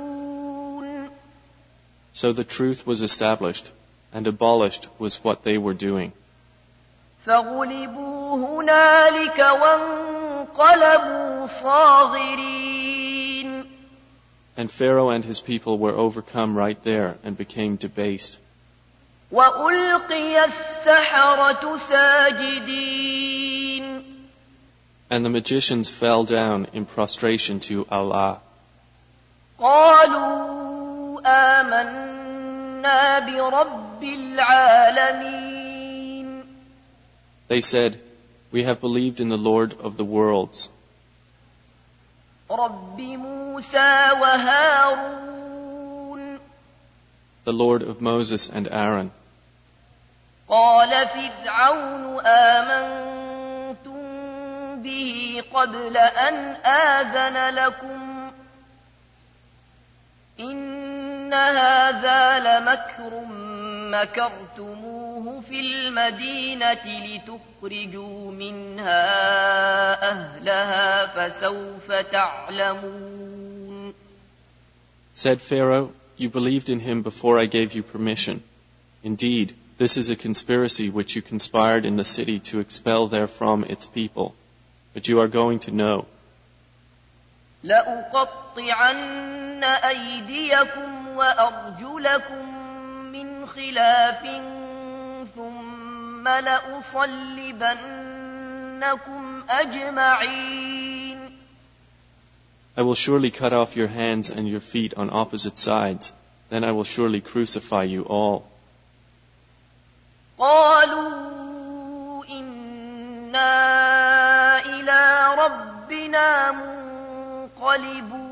So the truth was established, and abolished was what they were doing. And Pharaoh and his people were overcome right there and became debased. And the magicians fell down in prostration to Allah. آمنا برب العالمين They said, We have believed in the Lord of the worlds, رب موسى وهارون the Lord of Moses and Aaron. قال فرعون آمنتم به قبل أن آذن لكم إن هذا لمكر مكرتموه في المدينة لتخرجوا منها أهلها فسوف تعلمون Said Pharaoh, You believed in him before I gave you permission. Indeed, this is a conspiracy which you conspired in the city to expel therefrom its people. But you are going to know. لأقطعن أيديكم وأرجلكم من خلاف ثم لأصلبنكم أجمعين I will surely cut off your hands and your feet on opposite sides. Then I will surely crucify you all. قالوا إنا إلى ربنا منقلبون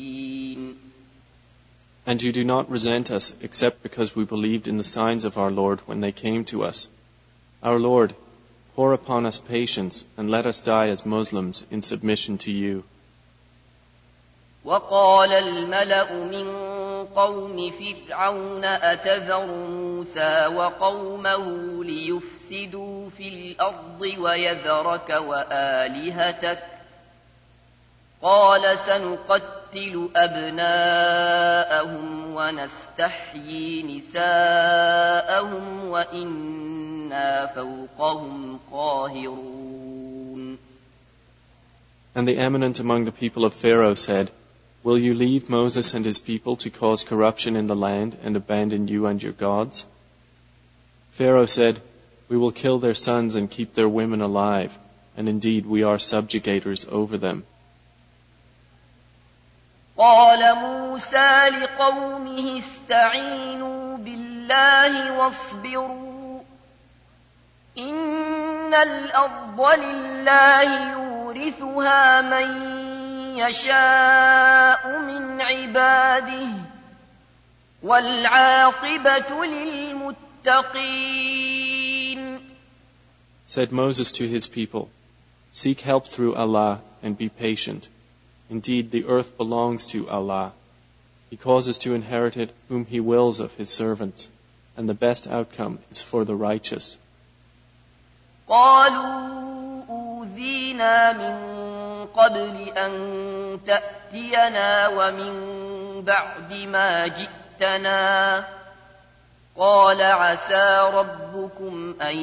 And you do not resent us except because we believed in the signs of our Lord when they came to us. Our Lord, pour upon us patience and let us die as Muslims in submission to you. وقال الملأ من قوم فرعون أتذر موسى وقومه ليفسدوا في الأرض ويذرك وآلهتك قال سنقتل أبناءهم ونستحيي نساءهم وإنا فوقهم قاهرون And the eminent among the people of Pharaoh said, Will you leave Moses and his people to cause corruption in the land and abandon you and your gods? Pharaoh said, We will kill their sons and keep their women alive, and indeed we are subjugators over them. قال موسى لقومه استعينوا بالله واصبروا إن الأرض لله يورثها من يشاء من عباده والعاقبة للمتقين Said Moses to his people, Seek help through Allah and be patient. Indeed, the earth belongs to Allah. He causes to inherit it whom He wills of His servants, and the best outcome is for the righteous. قالوا أوذينا من قبل أن تأتينا ومن بعد ما جئتنا قال عسى ربكم أن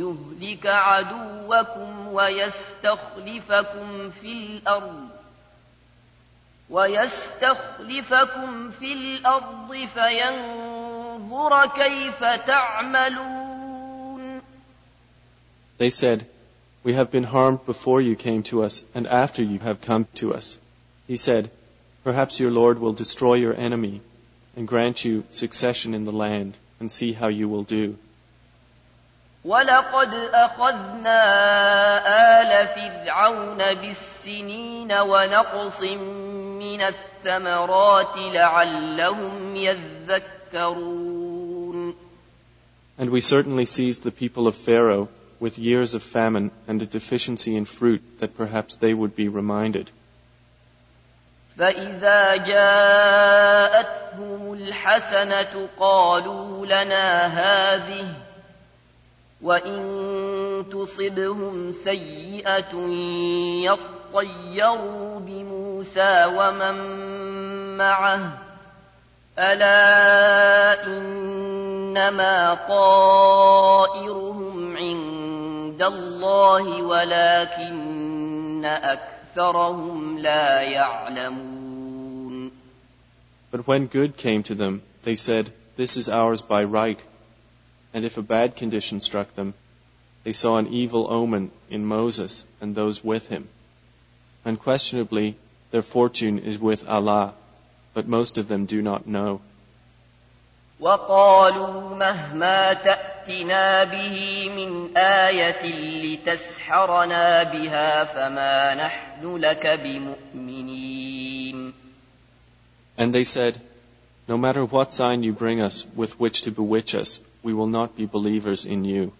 يهلك عدوكم ويستخلفكم في الأرض ويستخلفكم في الأرض فينظر كيف تعملون They said, We have been harmed before you came to us and after you have come to us. He said, Perhaps your Lord will destroy your enemy and grant you succession in the land and see how you will do. ولقد أخذنا آل فرعون بالسنين ونقص من الثمرات لعلهم يذكرون And we certainly seized the people of Pharaoh with years of famine and a deficiency in fruit that perhaps they would be reminded. فإذا جاءتهم الحسنة قالوا لنا هذه وإن تصبهم سيئة يطيروا بموسى ومن معه ألا إنما طائرهم عند الله ولكن أكثرهم لا يعلمون But when good came to them, they said, This is ours by right. And if a bad condition struck them, they saw an evil omen in Moses and those with him. Unquestionably, their fortune is with Allah, but most of them do not know. وقالوا مهما تأتنا به من آية لتسحرنا بها فما نحن لك بمؤمنين And they said, No matter what sign you bring us with which to bewitch us, we will not be believers in you.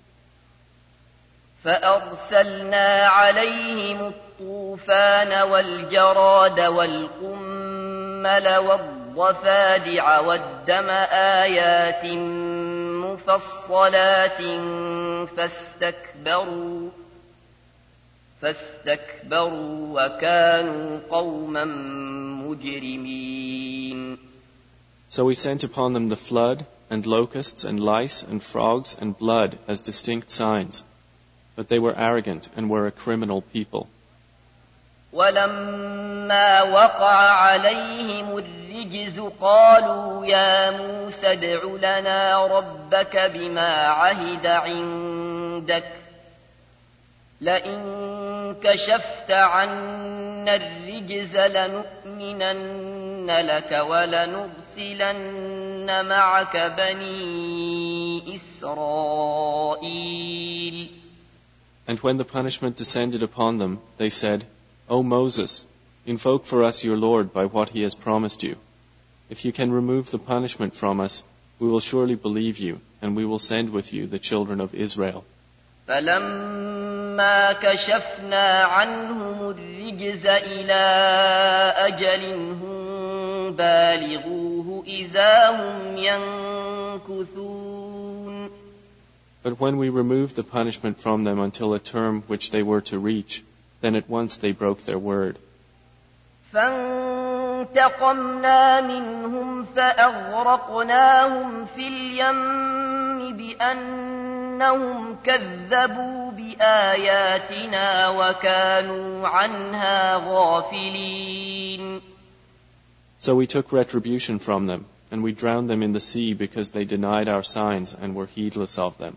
فأرسلنا عليهم الطوفان والجراد والقمل والضفادع والدم آيات مفصلات فاستكبروا فاستكبروا وكانوا قوما مجرمين So we sent upon them the flood, and locusts, and lice, and frogs, and blood as distinct signs. But they were arrogant and were a criminal people. ولما وقع عليهم الرجز قالوا يا موسى ادع لنا ربك بما عهد عندك. لئن كشفت عنا الرجز لنؤمنن لك ولنرسلن معك بني إسرائيل. And when the punishment descended upon them, they said, O Moses, invoke for us your Lord by what he has promised you. If you can remove the punishment from us, we will surely believe you, and we will send with you the children of Israel. فلما كشفنا عنهم الرجز إلى أجل هم بالغوه إذا هم ينكثون But when we removed the punishment from them until a term which they were to reach, then at once they broke their word. فانتقمنا منهم فأغرقناهم في اليم بأنهم كذبوا بآياتنا وكانوا عنها غافلين So we took retribution from them, and we drowned them in the sea because they denied our signs and were heedless of them.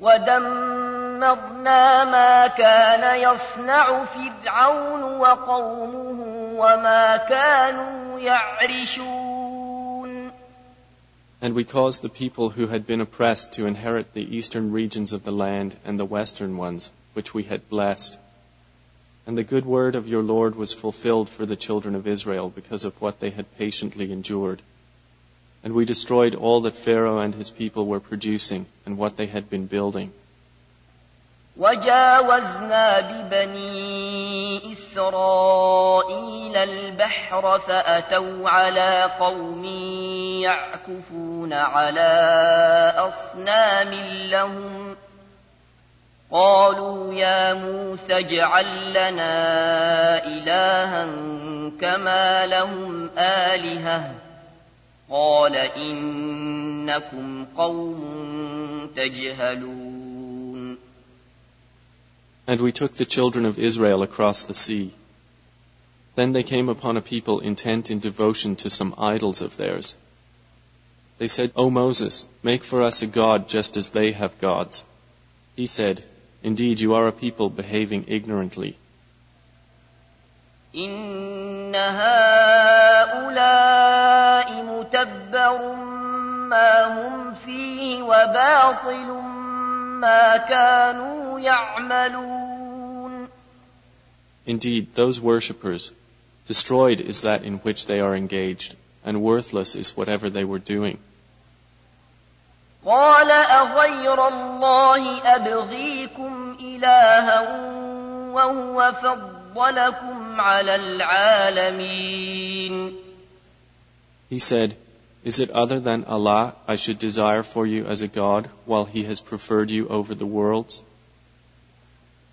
ودمرنا ما كان يصنع فرعون وقومه وما كانوا يعرشون And we caused the people who had been oppressed to inherit the eastern regions of the land and the western ones, which we had blessed. And the good word of your Lord was fulfilled for the children of Israel because of what they had patiently endured. And we destroyed all that Pharaoh and his people were producing and what they had been building. وجاوزنا ببني إسرائيل البحر فأتوا على قوم يعكفون على أصنام لهم قالوا يا موسى اجعل لنا إلها كما لهم آلهة قال إنكم قوم تجهلون And we took the children of Israel across the sea. Then they came upon a people intent in devotion to some idols of theirs. They said, O Moses, make for us a god just as they have gods. He said, Indeed, you are a people behaving ignorantly. إن هؤلاء متبر ما هم فيه وباطل ما كانوا يعملون Indeed, those worshippers, destroyed is that in which they are engaged, and worthless is whatever they were doing. قال أغير الله أبغيكم إلها وهو فضلكم على العالمين He said, Is it other than Allah I should desire for you as a God while He has preferred you over the worlds?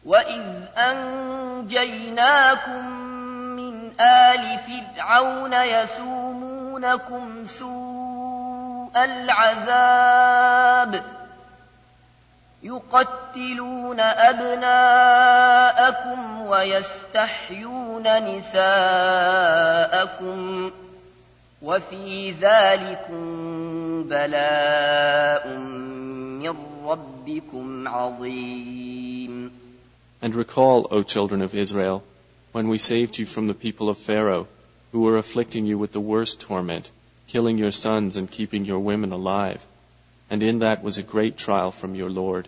وإذ أنجيناكم من آل فرعون يسومونكم سوء العذاب يقتلون أبناءكم ويستحيون نساءكم وفي ذلكم بلاء من ربكم عظيم And recall, O children of Israel, when we saved you from the people of Pharaoh, who were afflicting you with the worst torment, killing your sons and keeping your women alive. And in that was a great trial from your Lord.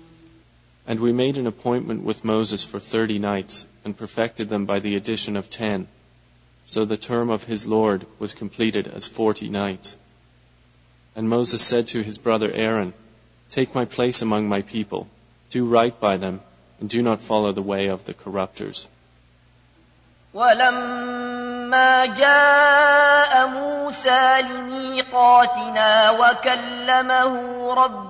And we made an appointment with Moses for thirty nights, and perfected them by the addition of ten. So the term of his Lord was completed as forty nights. And Moses said to his brother Aaron, Take my place among my people, do right by them, and do not follow the way of the corruptors. ولما جاء موسى لميقاتنا وكلمه ربه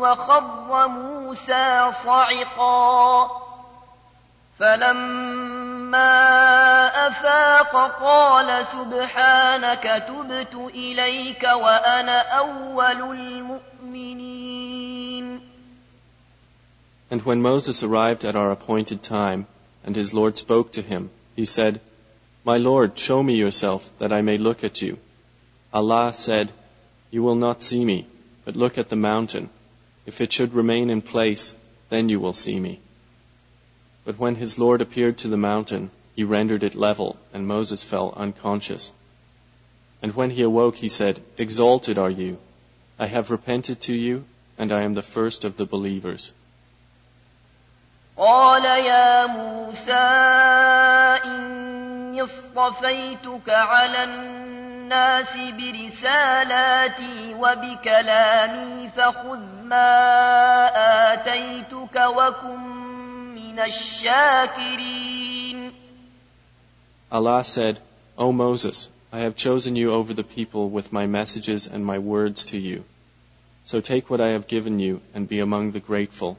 وخر موسى صعقا فلما أفاق قال سبحانك تبت إليك وأنا أول المؤمنين And when Moses arrived at our appointed time, and his Lord spoke to him, he said, My Lord, show me yourself, that I may look at you. Allah said, You will not see me, but look at the mountain. If it should remain in place, then you will see me. But when his Lord appeared to the mountain, he rendered it level, and Moses fell unconscious. And when he awoke, he said, Exalted are you. I have repented to you, and I am the first of the believers. قال يا موسى إني اصطفيتك على الناس برسالاتي وبكلامي فخذ ما آتيتك وكن من الشاكرين Allah said, O Moses, I have chosen you over the people with my messages and my words to you. So take what I have given you and be among the grateful.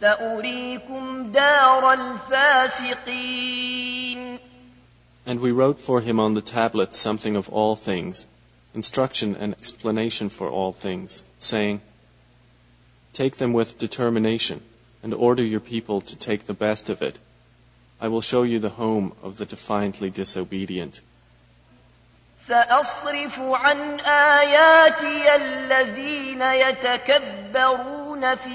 سأريكم دار الفاسقين And we wrote for him on the tablets something of all things, instruction and explanation for all things, saying, Take them with determination, and order your people to take the best of it. I will show you the home of the defiantly disobedient. سأصرف عن آياتي الذين يتكبرون في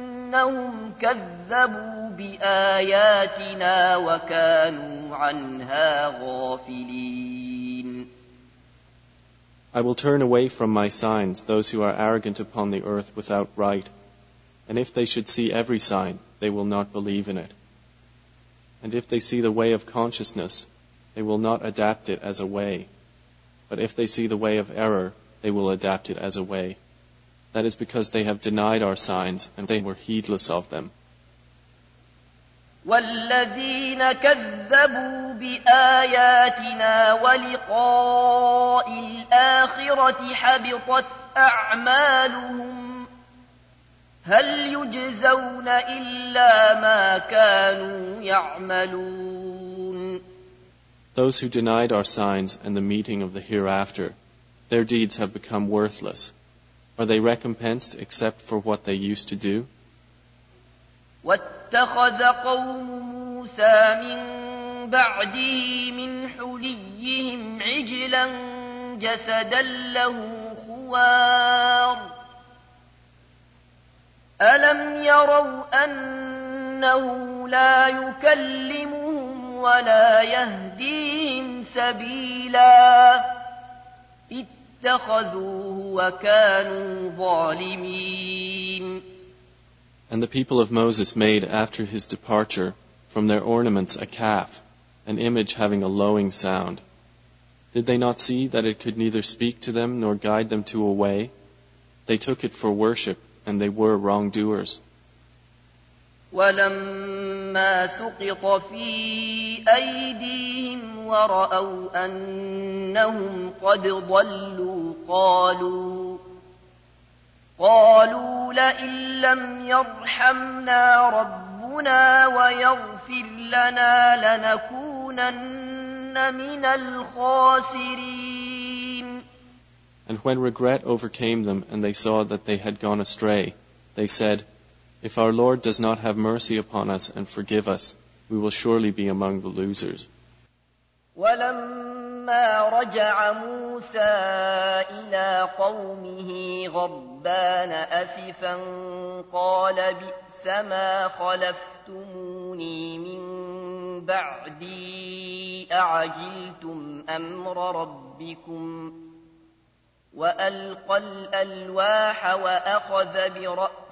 بأنهم كذبوا بآياتنا وكانوا عنها غافلين I will turn away from my signs those who are arrogant upon the earth without right, and if they should see every sign, they will not believe in it. And if they see the way of consciousness, they will not adapt it as a way. But if they see the way of error, they will adapt it as a way. That is because they have denied our signs and they were heedless of them. والذين كذبوا بآياتنا ولقاء الآخرة حبطت أعمالهم هل يجزون إلا ما كانوا يعملون Those who denied our signs and the meeting of the hereafter, their deeds have become worthless. Are they recompensed except for what they used to do? واتخذ قوم موسى من بعده من حليهم عجلا جسدا له خوار ألم يروا أنه لا يكلمهم ولا يهديهم سبيلا اتخذوه وكانوا ظالمين And the people of Moses made after his departure from their ornaments a calf, an image having a lowing sound. Did they not see that it could neither speak to them nor guide them to a way? They took it for worship, and they were wrongdoers. ولما سقط في أيديهم ورأوا أنهم قد ضلوا قالوا قالوا لئن لم يرحمنا ربنا ويغفر لنا لنكونن من الخاسرين. And when regret overcame them and they saw that they had gone astray, they said, If our Lord does not have mercy upon us and forgive us, we will surely be among the losers. ولما رجع موسى إلى قومه غضبان أسفا قال بئس ما خلفتموني من بعدي أعجلتم أمر ربكم وألقى الألواح وأخذ برأس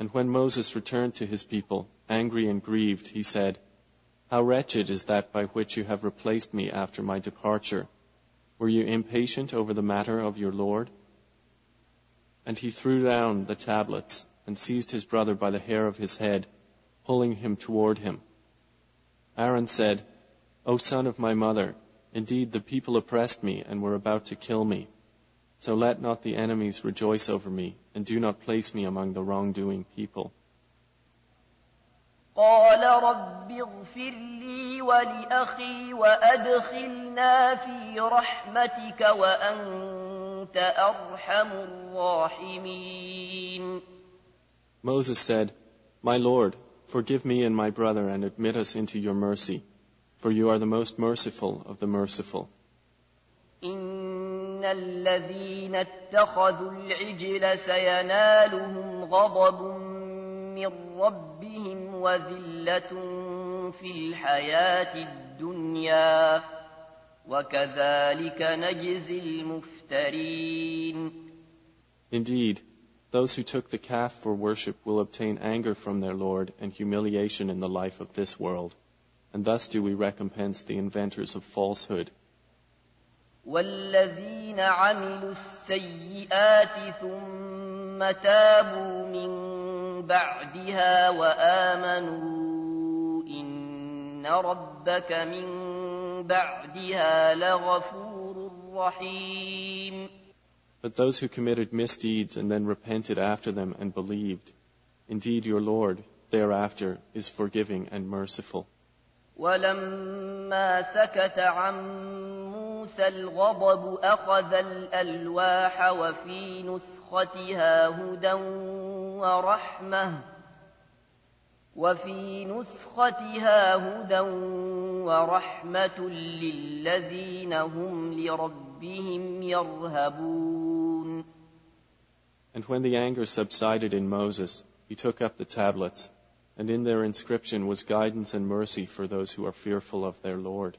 And when Moses returned to his people, angry and grieved, he said, How wretched is that by which you have replaced me after my departure. Were you impatient over the matter of your Lord? And he threw down the tablets and seized his brother by the hair of his head pulling him toward him. Aaron said, O son of my mother, indeed the people oppressed me and were about to kill me. So let not the enemies rejoice over me, and do not place me among the wrongdoing people. قال رب اغفر لي ولأخي وأدخلنا في رحمتك وأنت أرحم الراحمين Moses said, My Lord, forgive me and my brother and admit us into your mercy, for you are the most merciful of the merciful. إن الذين اتخذوا العجل سينالهم غضب من ربهم وذلة في الحياة الدنيا وكذلك نجزي المفترين Indeed, those who took the calf for worship will obtain anger from their Lord and humiliation in the life of this world, and thus do we recompense the inventors of falsehood. والذين عملوا السيئات ثم تابوا من بعدها وآمنوا إن ربك من بعدها لغفور رحيم But those who committed misdeeds and then repented after them and believed, indeed your Lord thereafter is forgiving and merciful. ولما سكت عن موسى الغضب أخذ الألواح وفي نسختها هدى ورحمة وفي نسختها هدى ورحمة للذين هم لربهم يرهبون And when the anger subsided in Moses, he took up the tablets, and in their inscription was guidance and mercy for those who are fearful of their Lord.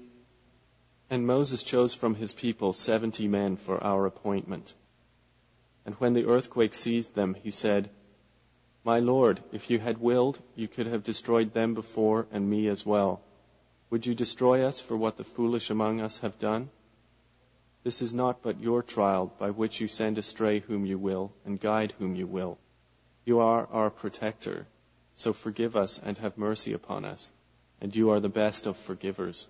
And Moses chose from his people seventy men for our appointment. And when the earthquake seized them, he said, My Lord, if you had willed, you could have destroyed them before and me as well. Would you destroy us for what the foolish among us have done? This is not but your trial by which you send astray whom you will and guide whom you will. You are our protector, so forgive us and have mercy upon us, and you are the best of forgivers.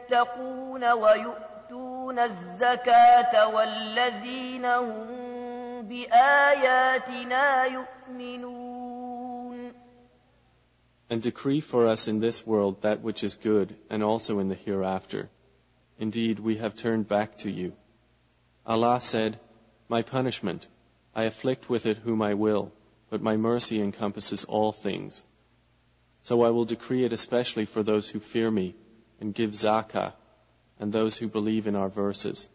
ويؤتون الزكاة والذين هم بآياتنا يؤمنون And decree for us in this world that which is good, and also in the hereafter. Indeed, we have turned back to you. Allah said, My punishment, I afflict with it whom I will, but my mercy encompasses all things. So I will decree it especially for those who fear me, and give zakah, and those who believe in our verses.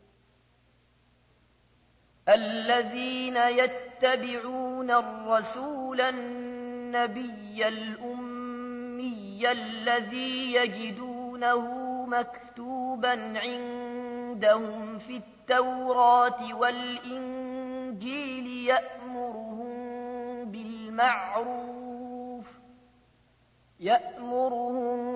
الذين يتبعون الرسول النبي الأمي الذي يجدونه مكتوبا عندهم في التوراة والإنجيل يأمرهم بالمعروف يأمرهم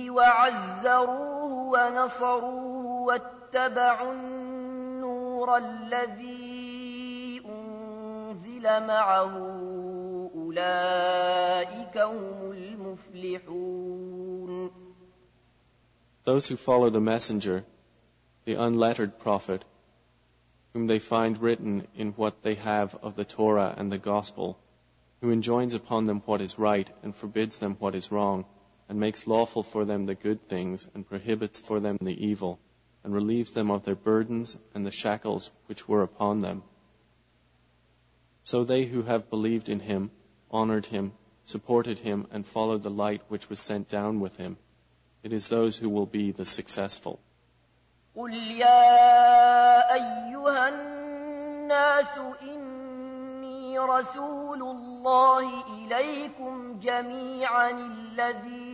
وعزروه ونصروه واتبعوا النور الذي أنزل معه أولئك هم المفلحون Those who follow the messenger, the unlettered prophet, whom they find written in what they have of the Torah and the Gospel, who enjoins upon them what is right and forbids them what is wrong, and makes lawful for them the good things and prohibits for them the evil, and relieves them of their burdens and the shackles which were upon them. So they who have believed in him, honored him, supported him, and followed the light which was sent down with him, it is those who will be the successful. قل يا أيها الناس إني رسول الله إليكم جميعا الذي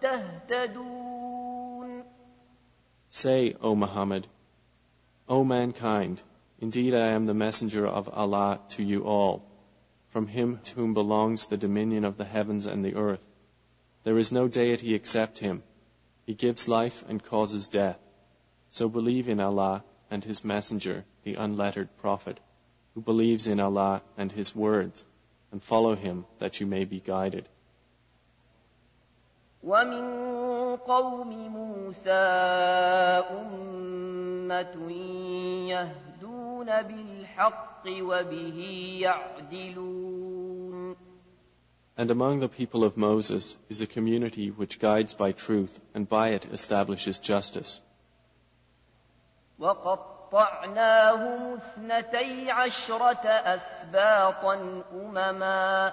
تهتدون Say, O Muhammad, O mankind, indeed I am the messenger of Allah to you all, from him to whom belongs the dominion of the heavens and the earth. There is no deity except him. He gives life and causes death. So believe in Allah and His Messenger, the unlettered Prophet, who believes in Allah and His words, and follow him that you may be guided. ومن قوم موسى أمة يهدون بالحق وبه يعدلون And among the people of Moses is a community which guides by truth and by it establishes justice. وقطعناهم اثنتي عشرة أسباطا أمما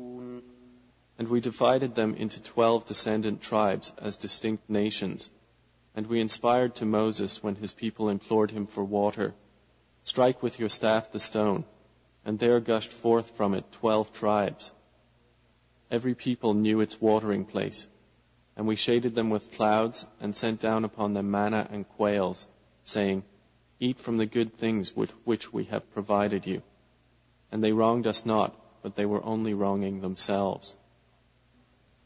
And we divided them into twelve descendant tribes as distinct nations. And we inspired to Moses when his people implored him for water, Strike with your staff the stone, and there gushed forth from it twelve tribes. Every people knew its watering place, and we shaded them with clouds and sent down upon them manna and quails, saying, Eat from the good things with which we have provided you. And they wronged us not, but they were only wronging themselves.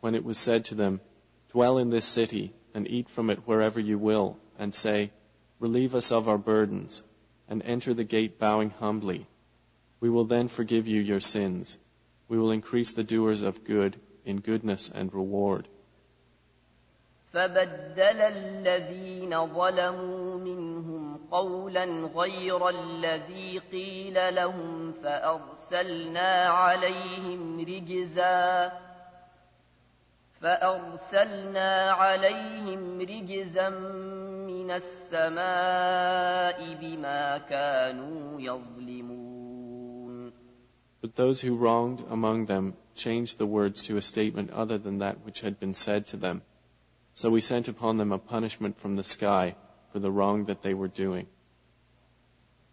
when it was said to them, Dwell in this city and eat from it wherever you will, and say, Relieve us of our burdens, and enter the gate bowing humbly. We will then forgive you your sins. We will increase the doers of good in goodness and reward. فبدل الذين ظلموا منهم قولا غير الذي قيل لهم فأرسلنا عليهم رجزا فأرسلنا عليهم رجزا من السماء بما كانوا يظلمون But those who wronged among them changed the words to a statement other than that which had been said to them. So we sent upon them a punishment from the sky for the wrong that they were doing.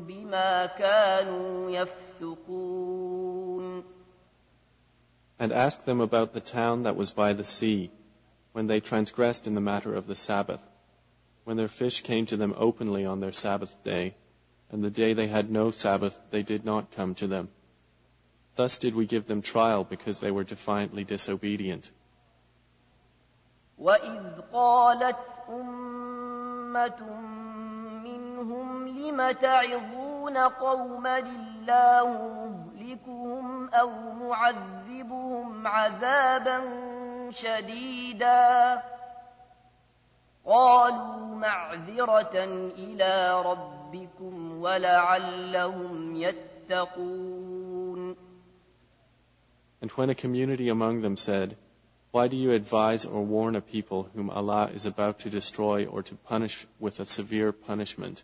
بما كانوا يفسقون And ask them about the town that was by the sea, when they transgressed in the matter of the Sabbath, when their fish came to them openly on their Sabbath day, and the day they had no Sabbath they did not come to them. Thus did we give them trial because they were defiantly disobedient. وإذ قالت أمة منهم لم تعظون قوما الله مهلكهم أو معذبهم عذابا شديدا قالوا معذرة إلى ربكم ولعلهم يتقون And when a community among them said, Why do you advise or warn a people whom Allah is about to destroy or to punish with a severe punishment?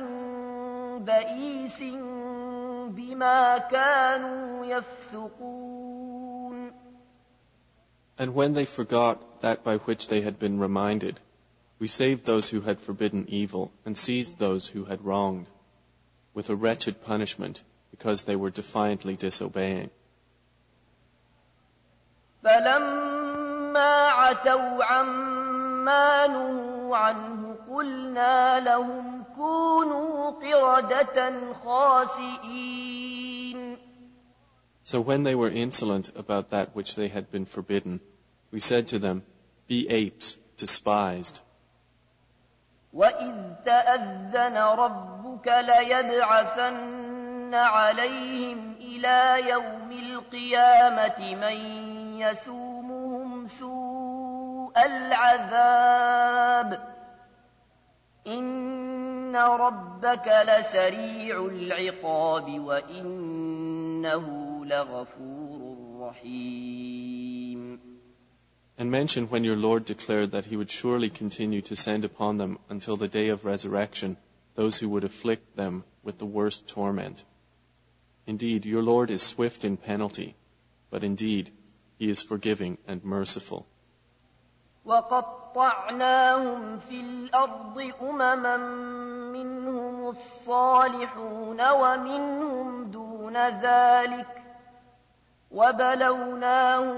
بئيس بما كانوا يفسقون And when they forgot that by which they had been reminded, we saved those who had forbidden evil and seized those who had wronged with a wretched punishment because they were defiantly disobeying. فلما عتوا عما نهوا عنه قلنا لهم كونوا قردة خاسئين So when they were insolent about that which they had been forbidden, we said to them, Be apes, despised. وإذ تأذن ربك ليبعثن عليهم إلى يوم القيامة من يسومهم سوء العذاب إن ربك لسريع العقاب وإنه لغفور رحيم And mention when your Lord declared that He would surely continue to send upon them until the day of resurrection those who would afflict them with the worst torment. Indeed, your Lord is swift in penalty, but indeed, He is forgiving and merciful. وقطعناهم في الأرض أمما منهم الصالحون ومنهم دون ذلك وبلوناهم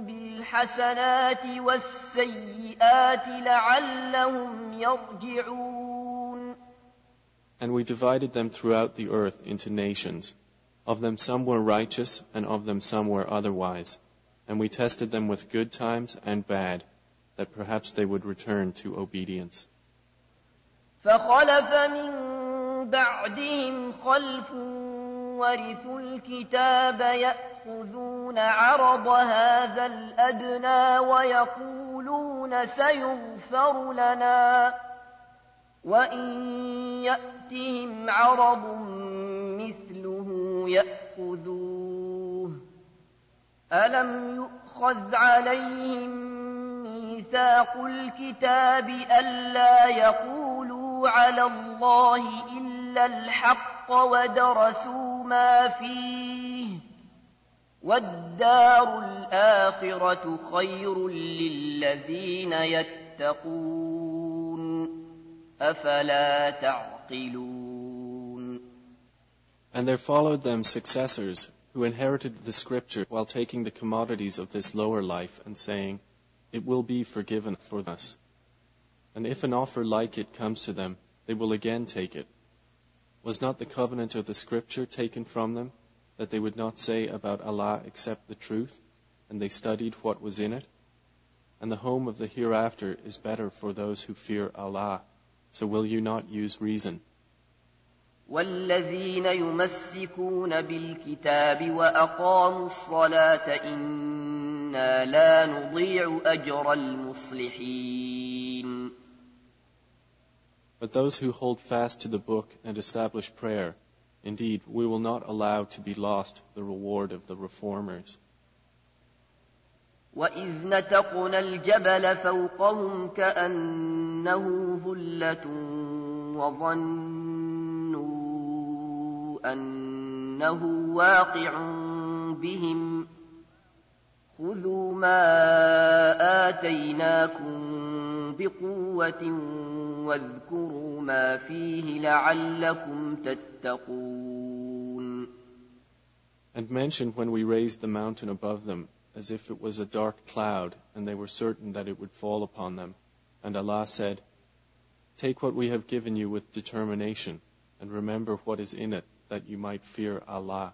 بالحسنات والسيئات لعلهم يرجعون And we divided them throughout the earth into nations. Of them some were righteous, and of them some were otherwise. And we tested them with good times and bad, that perhaps they would return to obedience. فخلف من بعدهم خلف ورثوا الكتاب يأخذون عرض هذا الأدنى ويقولون سيغفر لنا وإن يأتهم عرض مثله يأخذون ألم يؤخذ عليهم ميثاق الكتاب ألا يقولوا على الله إلا الحق ودرسوا ما فيه والدار الآخرة خير للذين يتقون أفلا تعقلون And there followed them successors who inherited the scripture while taking the commodities of this lower life and saying, It will be forgiven for us. And if an offer like it comes to them, they will again take it. Was not the covenant of the scripture taken from them, that they would not say about Allah except the truth, and they studied what was in it? And the home of the hereafter is better for those who fear Allah. So will you not use reason? والذين يمسكون بالكتاب وأقاموا الصلاة إنا لا نضيع أجر المصلحين But those who hold fast to the book and establish prayer, indeed, we will not allow to be lost the reward of the reformers. وإذ نتقنا الجبل فوقهم كأنه ظلة وظنوا أنه واقع بهم خذوا ما آتيناكم بقوة واذكروا ما فيه لعلكم تتقون And mention when we raised the mountain above them as if it was a dark cloud and they were certain that it would fall upon them. And Allah said, Take what we have given you with determination and remember what is in it that you might fear Allah.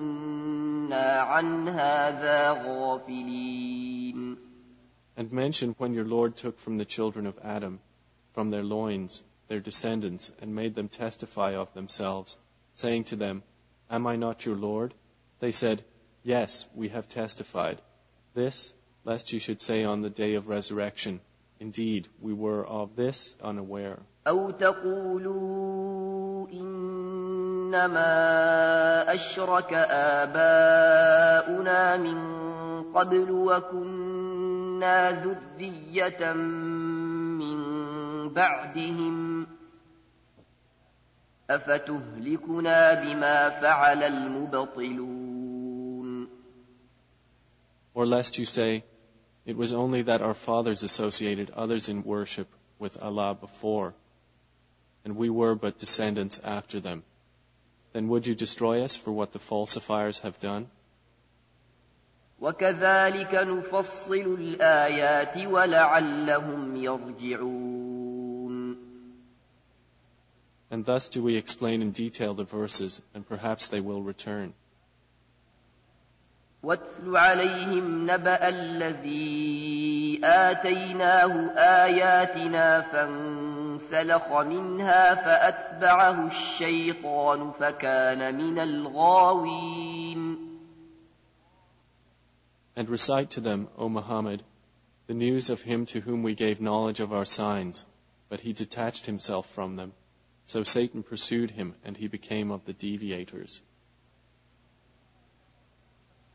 عن هذا غافلين And mention when your Lord took from the children of Adam, from their loins, their descendants, and made them testify of themselves, saying to them, Am I not your Lord? They said, Yes, we have testified. This, lest you should say on the day of resurrection, Indeed, we were of this unaware. أو تقولوا إنما أشرك آباؤنا من قبل وكنا ذرية من بعدهم أفتهلكنا بما فعل المبطلون Or lest you say, It was only that our fathers associated others in worship with Allah before, and we were but descendants after them. Then would you destroy us for what the falsifiers have done? وكذلك نفصل الآيات ولعلهم يرجعون And thus do we explain in detail the verses, and perhaps they will return. واتل عليهم نبأ الذي آتيناه آياتنا فانسلخ منها فأتبعه الشيطان فكان من الغاوين And recite to them, O Muhammad, the news of him to whom we gave knowledge of our signs, but he detached himself from them. So Satan pursued him, and he became of the deviators.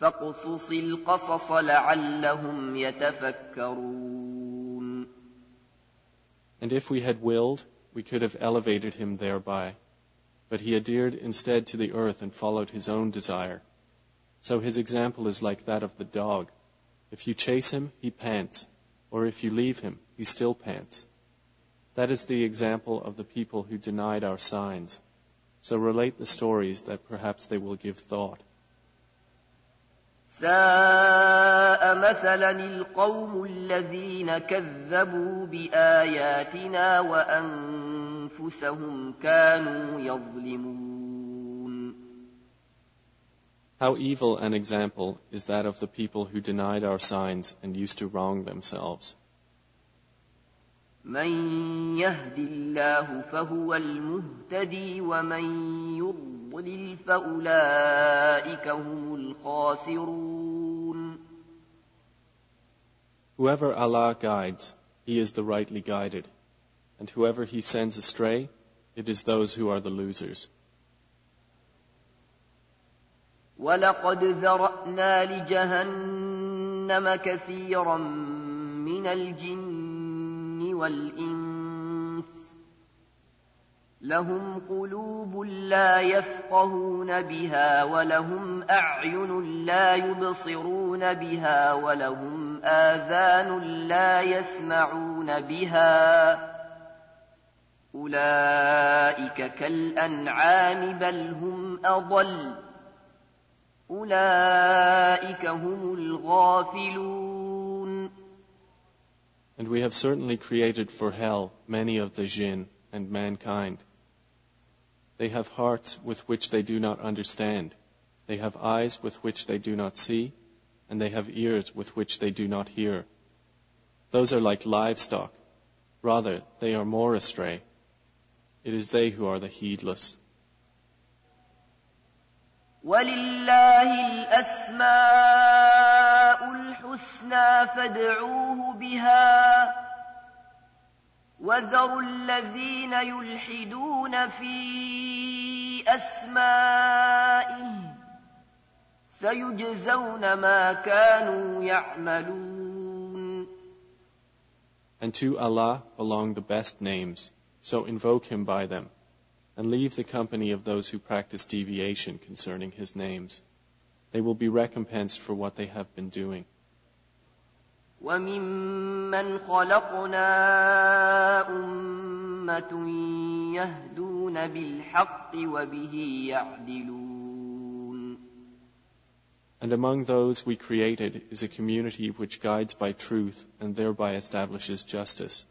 فاقصص القصص لعلهم يتفكرون And if we had willed, we could have elevated him thereby. But he adhered instead to the earth and followed his own desire. So his example is like that of the dog. If you chase him, he pants, or if you leave him, he still pants. That is the example of the people who denied our signs. So relate the stories that perhaps they will give thought. ساء مثلا القوم الذين كذبوا بآياتنا وأنفسهم كانوا يظلمون How evil an example is that of the people who denied our signs and used to wrong themselves. من يهد الله فهو المهتدي ومن يضلل فأولئك هم الخاسرون Whoever Allah guides, he is the rightly guided, and whoever he sends astray, it is those who are the losers. ولقد ذرأنا لجهنم كثيرا من الجن والإنس لهم قلوب لا يفقهون بها ولهم أعين لا يبصرون بها ولهم آذان لا يسمعون بها أولئك كالأنعام بل هم أضل أولئك هم الغافلون And we have certainly created for hell many of the jinn and mankind. They have hearts with which they do not understand. They have eyes with which they do not see, and they have ears with which they do not hear. Those are like livestock. Rather, they are more astray. It is they who are the heedless. ولله الأسماء الحسنى فادعوه بها وذروا الذين يلحدون في أسمائه سيجزون ما كانوا يعملون And to Allah belong the best names, so invoke Him by them. and leave the company of those who practice deviation concerning his names. They will be recompensed for what they have been doing. وممن خلقنا أمة يهدون بالحق وبه يعدلون And among those we created is a community which guides by truth and thereby establishes justice.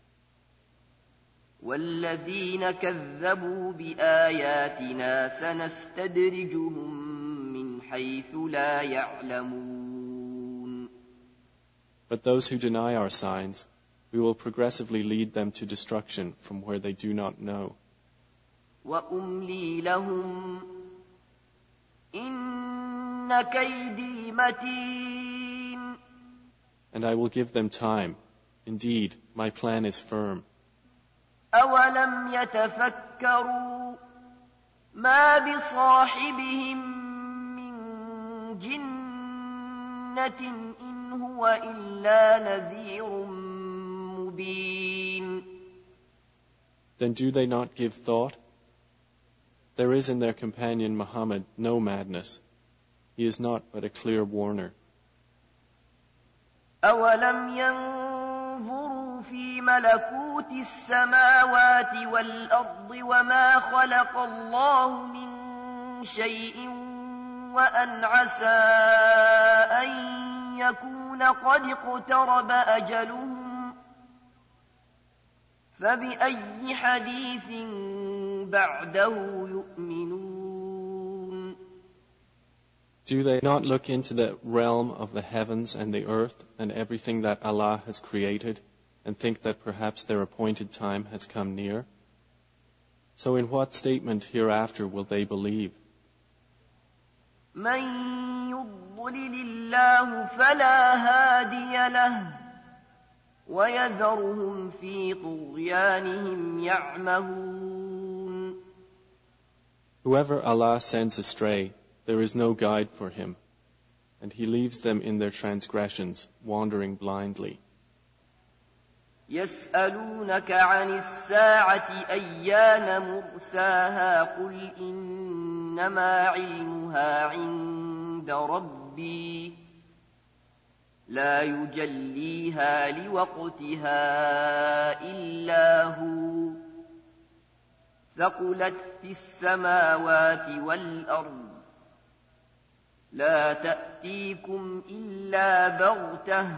والذين كذبوا بآياتنا سنستدرجهم من حيث لا يعلمون But those who deny our signs, we will progressively lead them to destruction from where they do not know. وأملي لهم إن كيدي متين And I will give them time. Indeed, my plan is firm. أولم يتفكروا ما بصاحبهم من جنة إن هو إلا نذير مبين Then do they not give thought? There is in their companion Muhammad no madness. He is not but a clear warner. أولم ينظروا في ملكوت السماوات والأرض وما خلق الله من شيء وأن عسى أن يكون قد اقترب أجلهم فبأي حديث بعده يؤمنون Do they not look into the realm of the heavens and the earth and everything that Allah has created and think that perhaps their appointed time has come near? So in what statement hereafter will they believe? من يضلل الله فلا هادي له ويذرهم في طغيانهم يعمهون Whoever Allah sends astray, there is no guide for him, and He leaves them in their transgressions, wandering blindly. يسألونك عن الساعة أيان مرساها قل إنما علمها عند ربي لا يجليها لوقتها إلا هو. ثقلت في السماوات والأرض لا تأتيكم إلا بغتة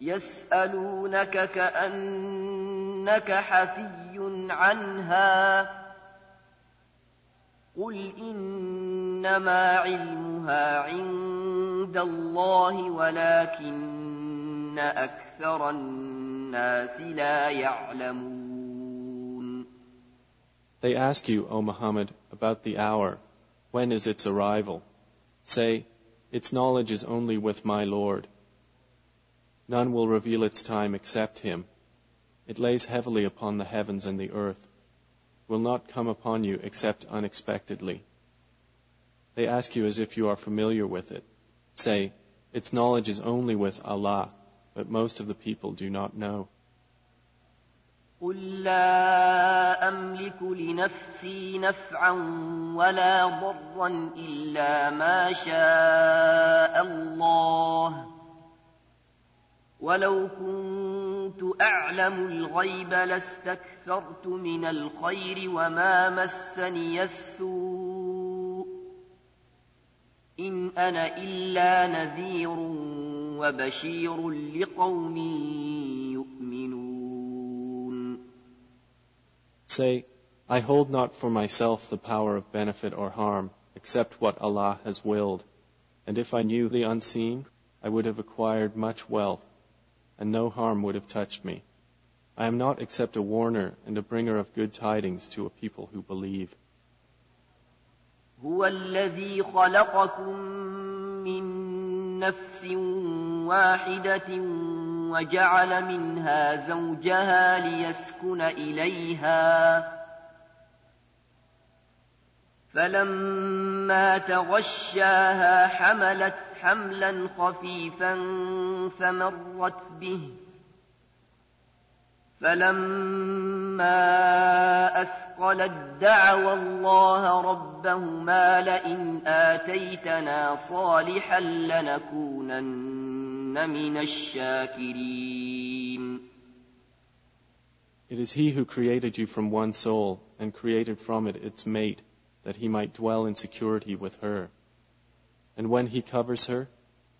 يسألونك كأنك حفي عنها. قل إنما علمها عند الله ولكن أكثر الناس لا يعلمون They ask you, O Muhammad, about the hour. When is its arrival? Say, its knowledge is only with my Lord. None will reveal its time except him. It lays heavily upon the heavens and the earth, will not come upon you except unexpectedly. They ask you as if you are familiar with it. Say, its knowledge is only with Allah, but most of the people do not know. قل لا أملك لنفسي نفعا ولا ضرا إلا ما شاء الله ولو كنت أعلم الغيب لاستكثرت من الخير وما مسني السوء إن أنا إلا نذير وبشير لقوم يؤمنون Say, I hold not for myself the power of benefit or harm, except what Allah has willed. And if I knew the unseen, I would have acquired much wealth, and no harm would have touched me. I am not except a warner and a bringer of good tidings to a people who believe. هو الذي خلقكم من نفس واحدة وجعل منها زوجها ليسكن إليها فلما تغشاها حملت حملا خفيفا فمرت به. فلما أثقلت دعوى الله ربهما لئن آتيتنا صالحا لنكونن من الشاكرين. It is He who created you from one soul and created from it its mate. That He might dwell in security with her. And when He covers her,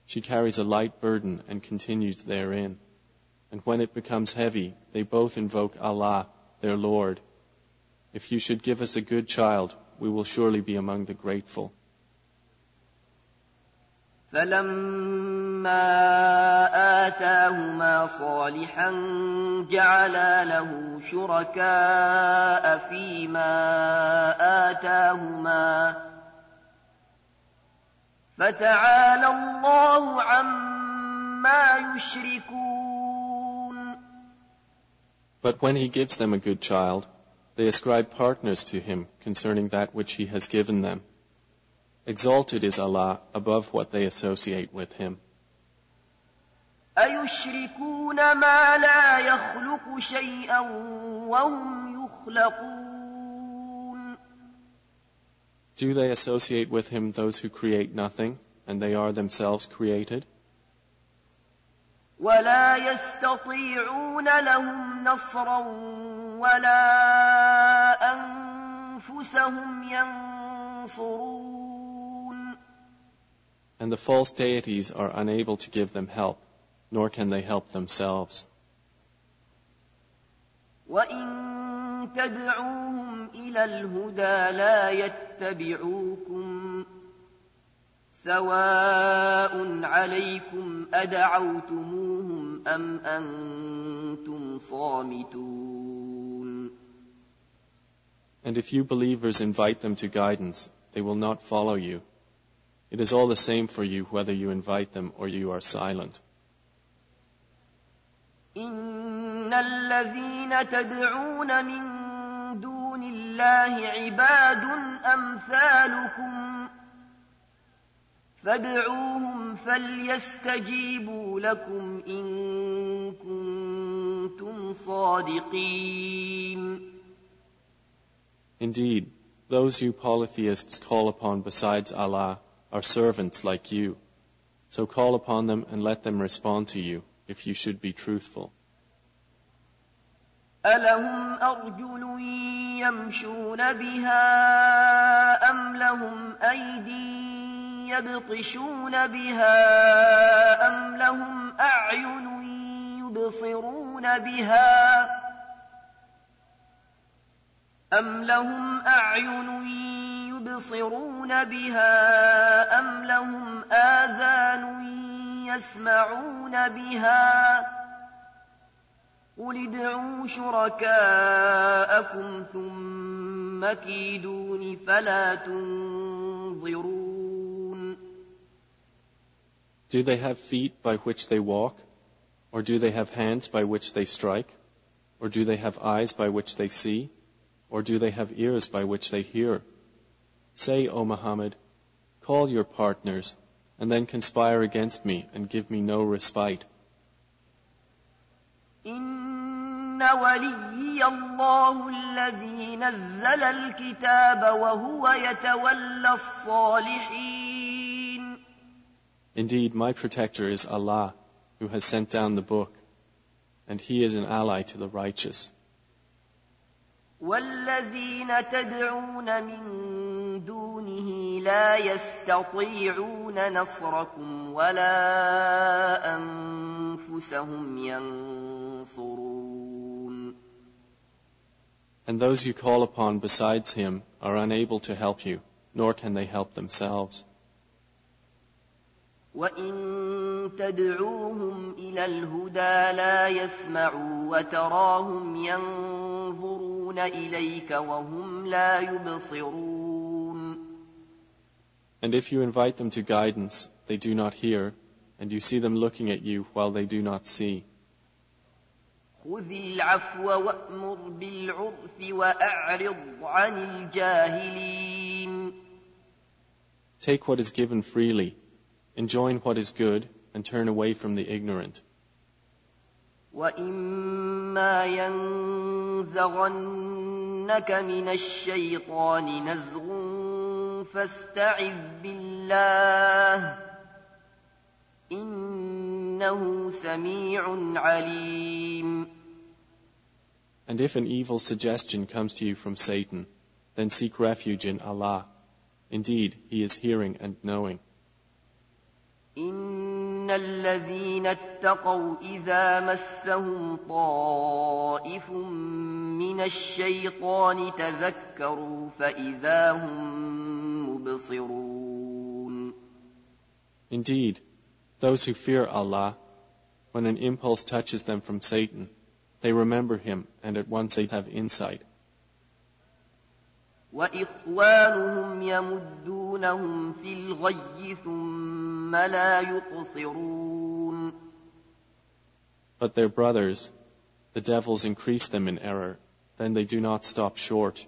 she carries a light burden and continues therein. And when it becomes heavy, they both invoke Allah, their Lord. If you should give us a good child, we will surely be among the grateful. فلما آتاهما صالحا جعلا له شركاء فيما آتاهما فتعالى الله عما يشركون But when He gives them a good child, they ascribe partners to Him concerning that which He has given them. Exalted is Allah above what they associate with Him. أيشركون ما لا يخلق شيئا وهم يخلقون Do they associate with Him those who create nothing, and they are themselves created? ولا يستطيعون لهم نصرا ولا أنفسهم ينصرون And the false deities are unable to give them help, nor can they help themselves. وإن تدعوهم إلى الهدى لا يتبعوكم سواء عليكم أدعوتموهم أم أنتم صامتون And if you believers invite them to guidance, they will not follow you. It is all the same for you whether you invite them or you are silent. إن الذين تدعون من دون الله عباد أمثالكم فادعوهم فليستجيبوا لكم إن كنتم صادقين Indeed, those you polytheists call upon besides Allah are servants like you. So call upon them and let them respond to you if you should be truthful. ألهم أرجل يمشون بها أم لهم أيدي يبطشون بها أم لهم أعين يبصرون بها أم لهم أعين يبصرون بها أم لهم آذان يسمعون بها قل ادعوا شركاءكم ثم كيدون فلا تنظرون Do they have feet by which they walk? Or do they have hands by which they strike? Or do they have eyes by which they see? Or do they have ears by which they hear? Say, O Muhammad, call your partners, and then conspire against me and give me no respite. إن وليي الله الذي نزل الكتاب وهو يتولى الصالحين Indeed, my protector is Allah, who has sent down the book, and He is an ally to the righteous. والذين تدعون من دونه لا يستطيعون نصركم ولا أنفسهم ينصرون And those you call upon besides Him are unable to help you, nor can they help themselves. وإن تدعوهم إلى الهدى لا يسمعوا وتراهم ينظرون إليك وهم لا يبصرون And if you invite them to guidance, they do not hear, and you see them looking at you while they do not see. خذ العفو وأمر بالعرف وأعرض عن الجاهلين Take what is given freely, enjoin what is good, and turn away from the ignorant. وإما ينزغنك من الشيطان نزغ فاستعذ بالله إنه سميع عليم And if an evil suggestion comes to you from Satan, then seek refuge in Allah. Indeed, He is hearing and knowing. إن الذين اتقوا إذا مسهم طائف من الشيطان تذكروا فإذا هم مبصرون Indeed, those who fear Allah, when an impulse touches them from Satan, they remember Him and at once they have insight. وإخوانهم يمدونهم في الغي ثم لا يقصرون But their brothers, the devils increase them in error, then they do not stop short.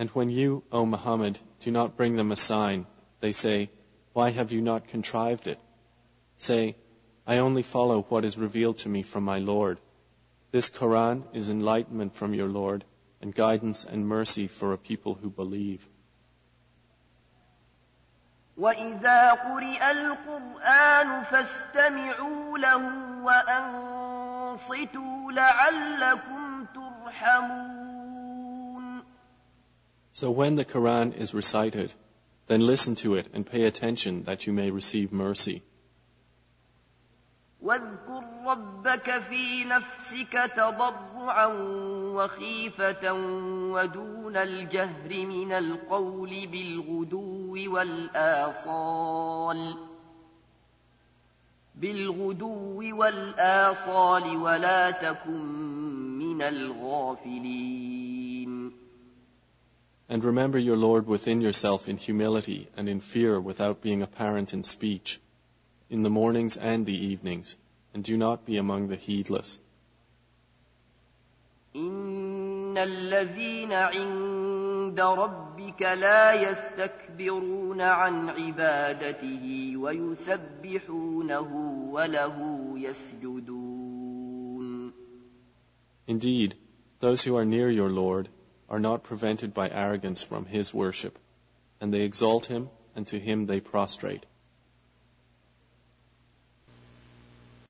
And when you, O Muhammad, do not bring them a sign, they say, Why have you not contrived it? Say, I only follow what is revealed to me from my Lord. This Quran is enlightenment from your Lord and guidance and mercy for a people who believe. وإذا قرئ القرآن فاستمعوا له وأنصتوا لعلكم ترحمون So when the Quran is recited, then listen to it and pay attention that you may receive mercy. واذكر ربك في نفسك تضرعا وخيفة ودون الجهر من القول بالغدو والآصال بالغدو والآصال ولا تكن من الغافلين And remember your Lord within yourself in humility and in fear without being apparent in speech, in the mornings and the evenings, and do not be among the heedless. إن الذين عند ربك لا يستكبرون عن عبادته ويسبحونه وله يسجدون Indeed, those who are near your Lord are not prevented by arrogance from his worship, and they exalt him, and to him they prostrate.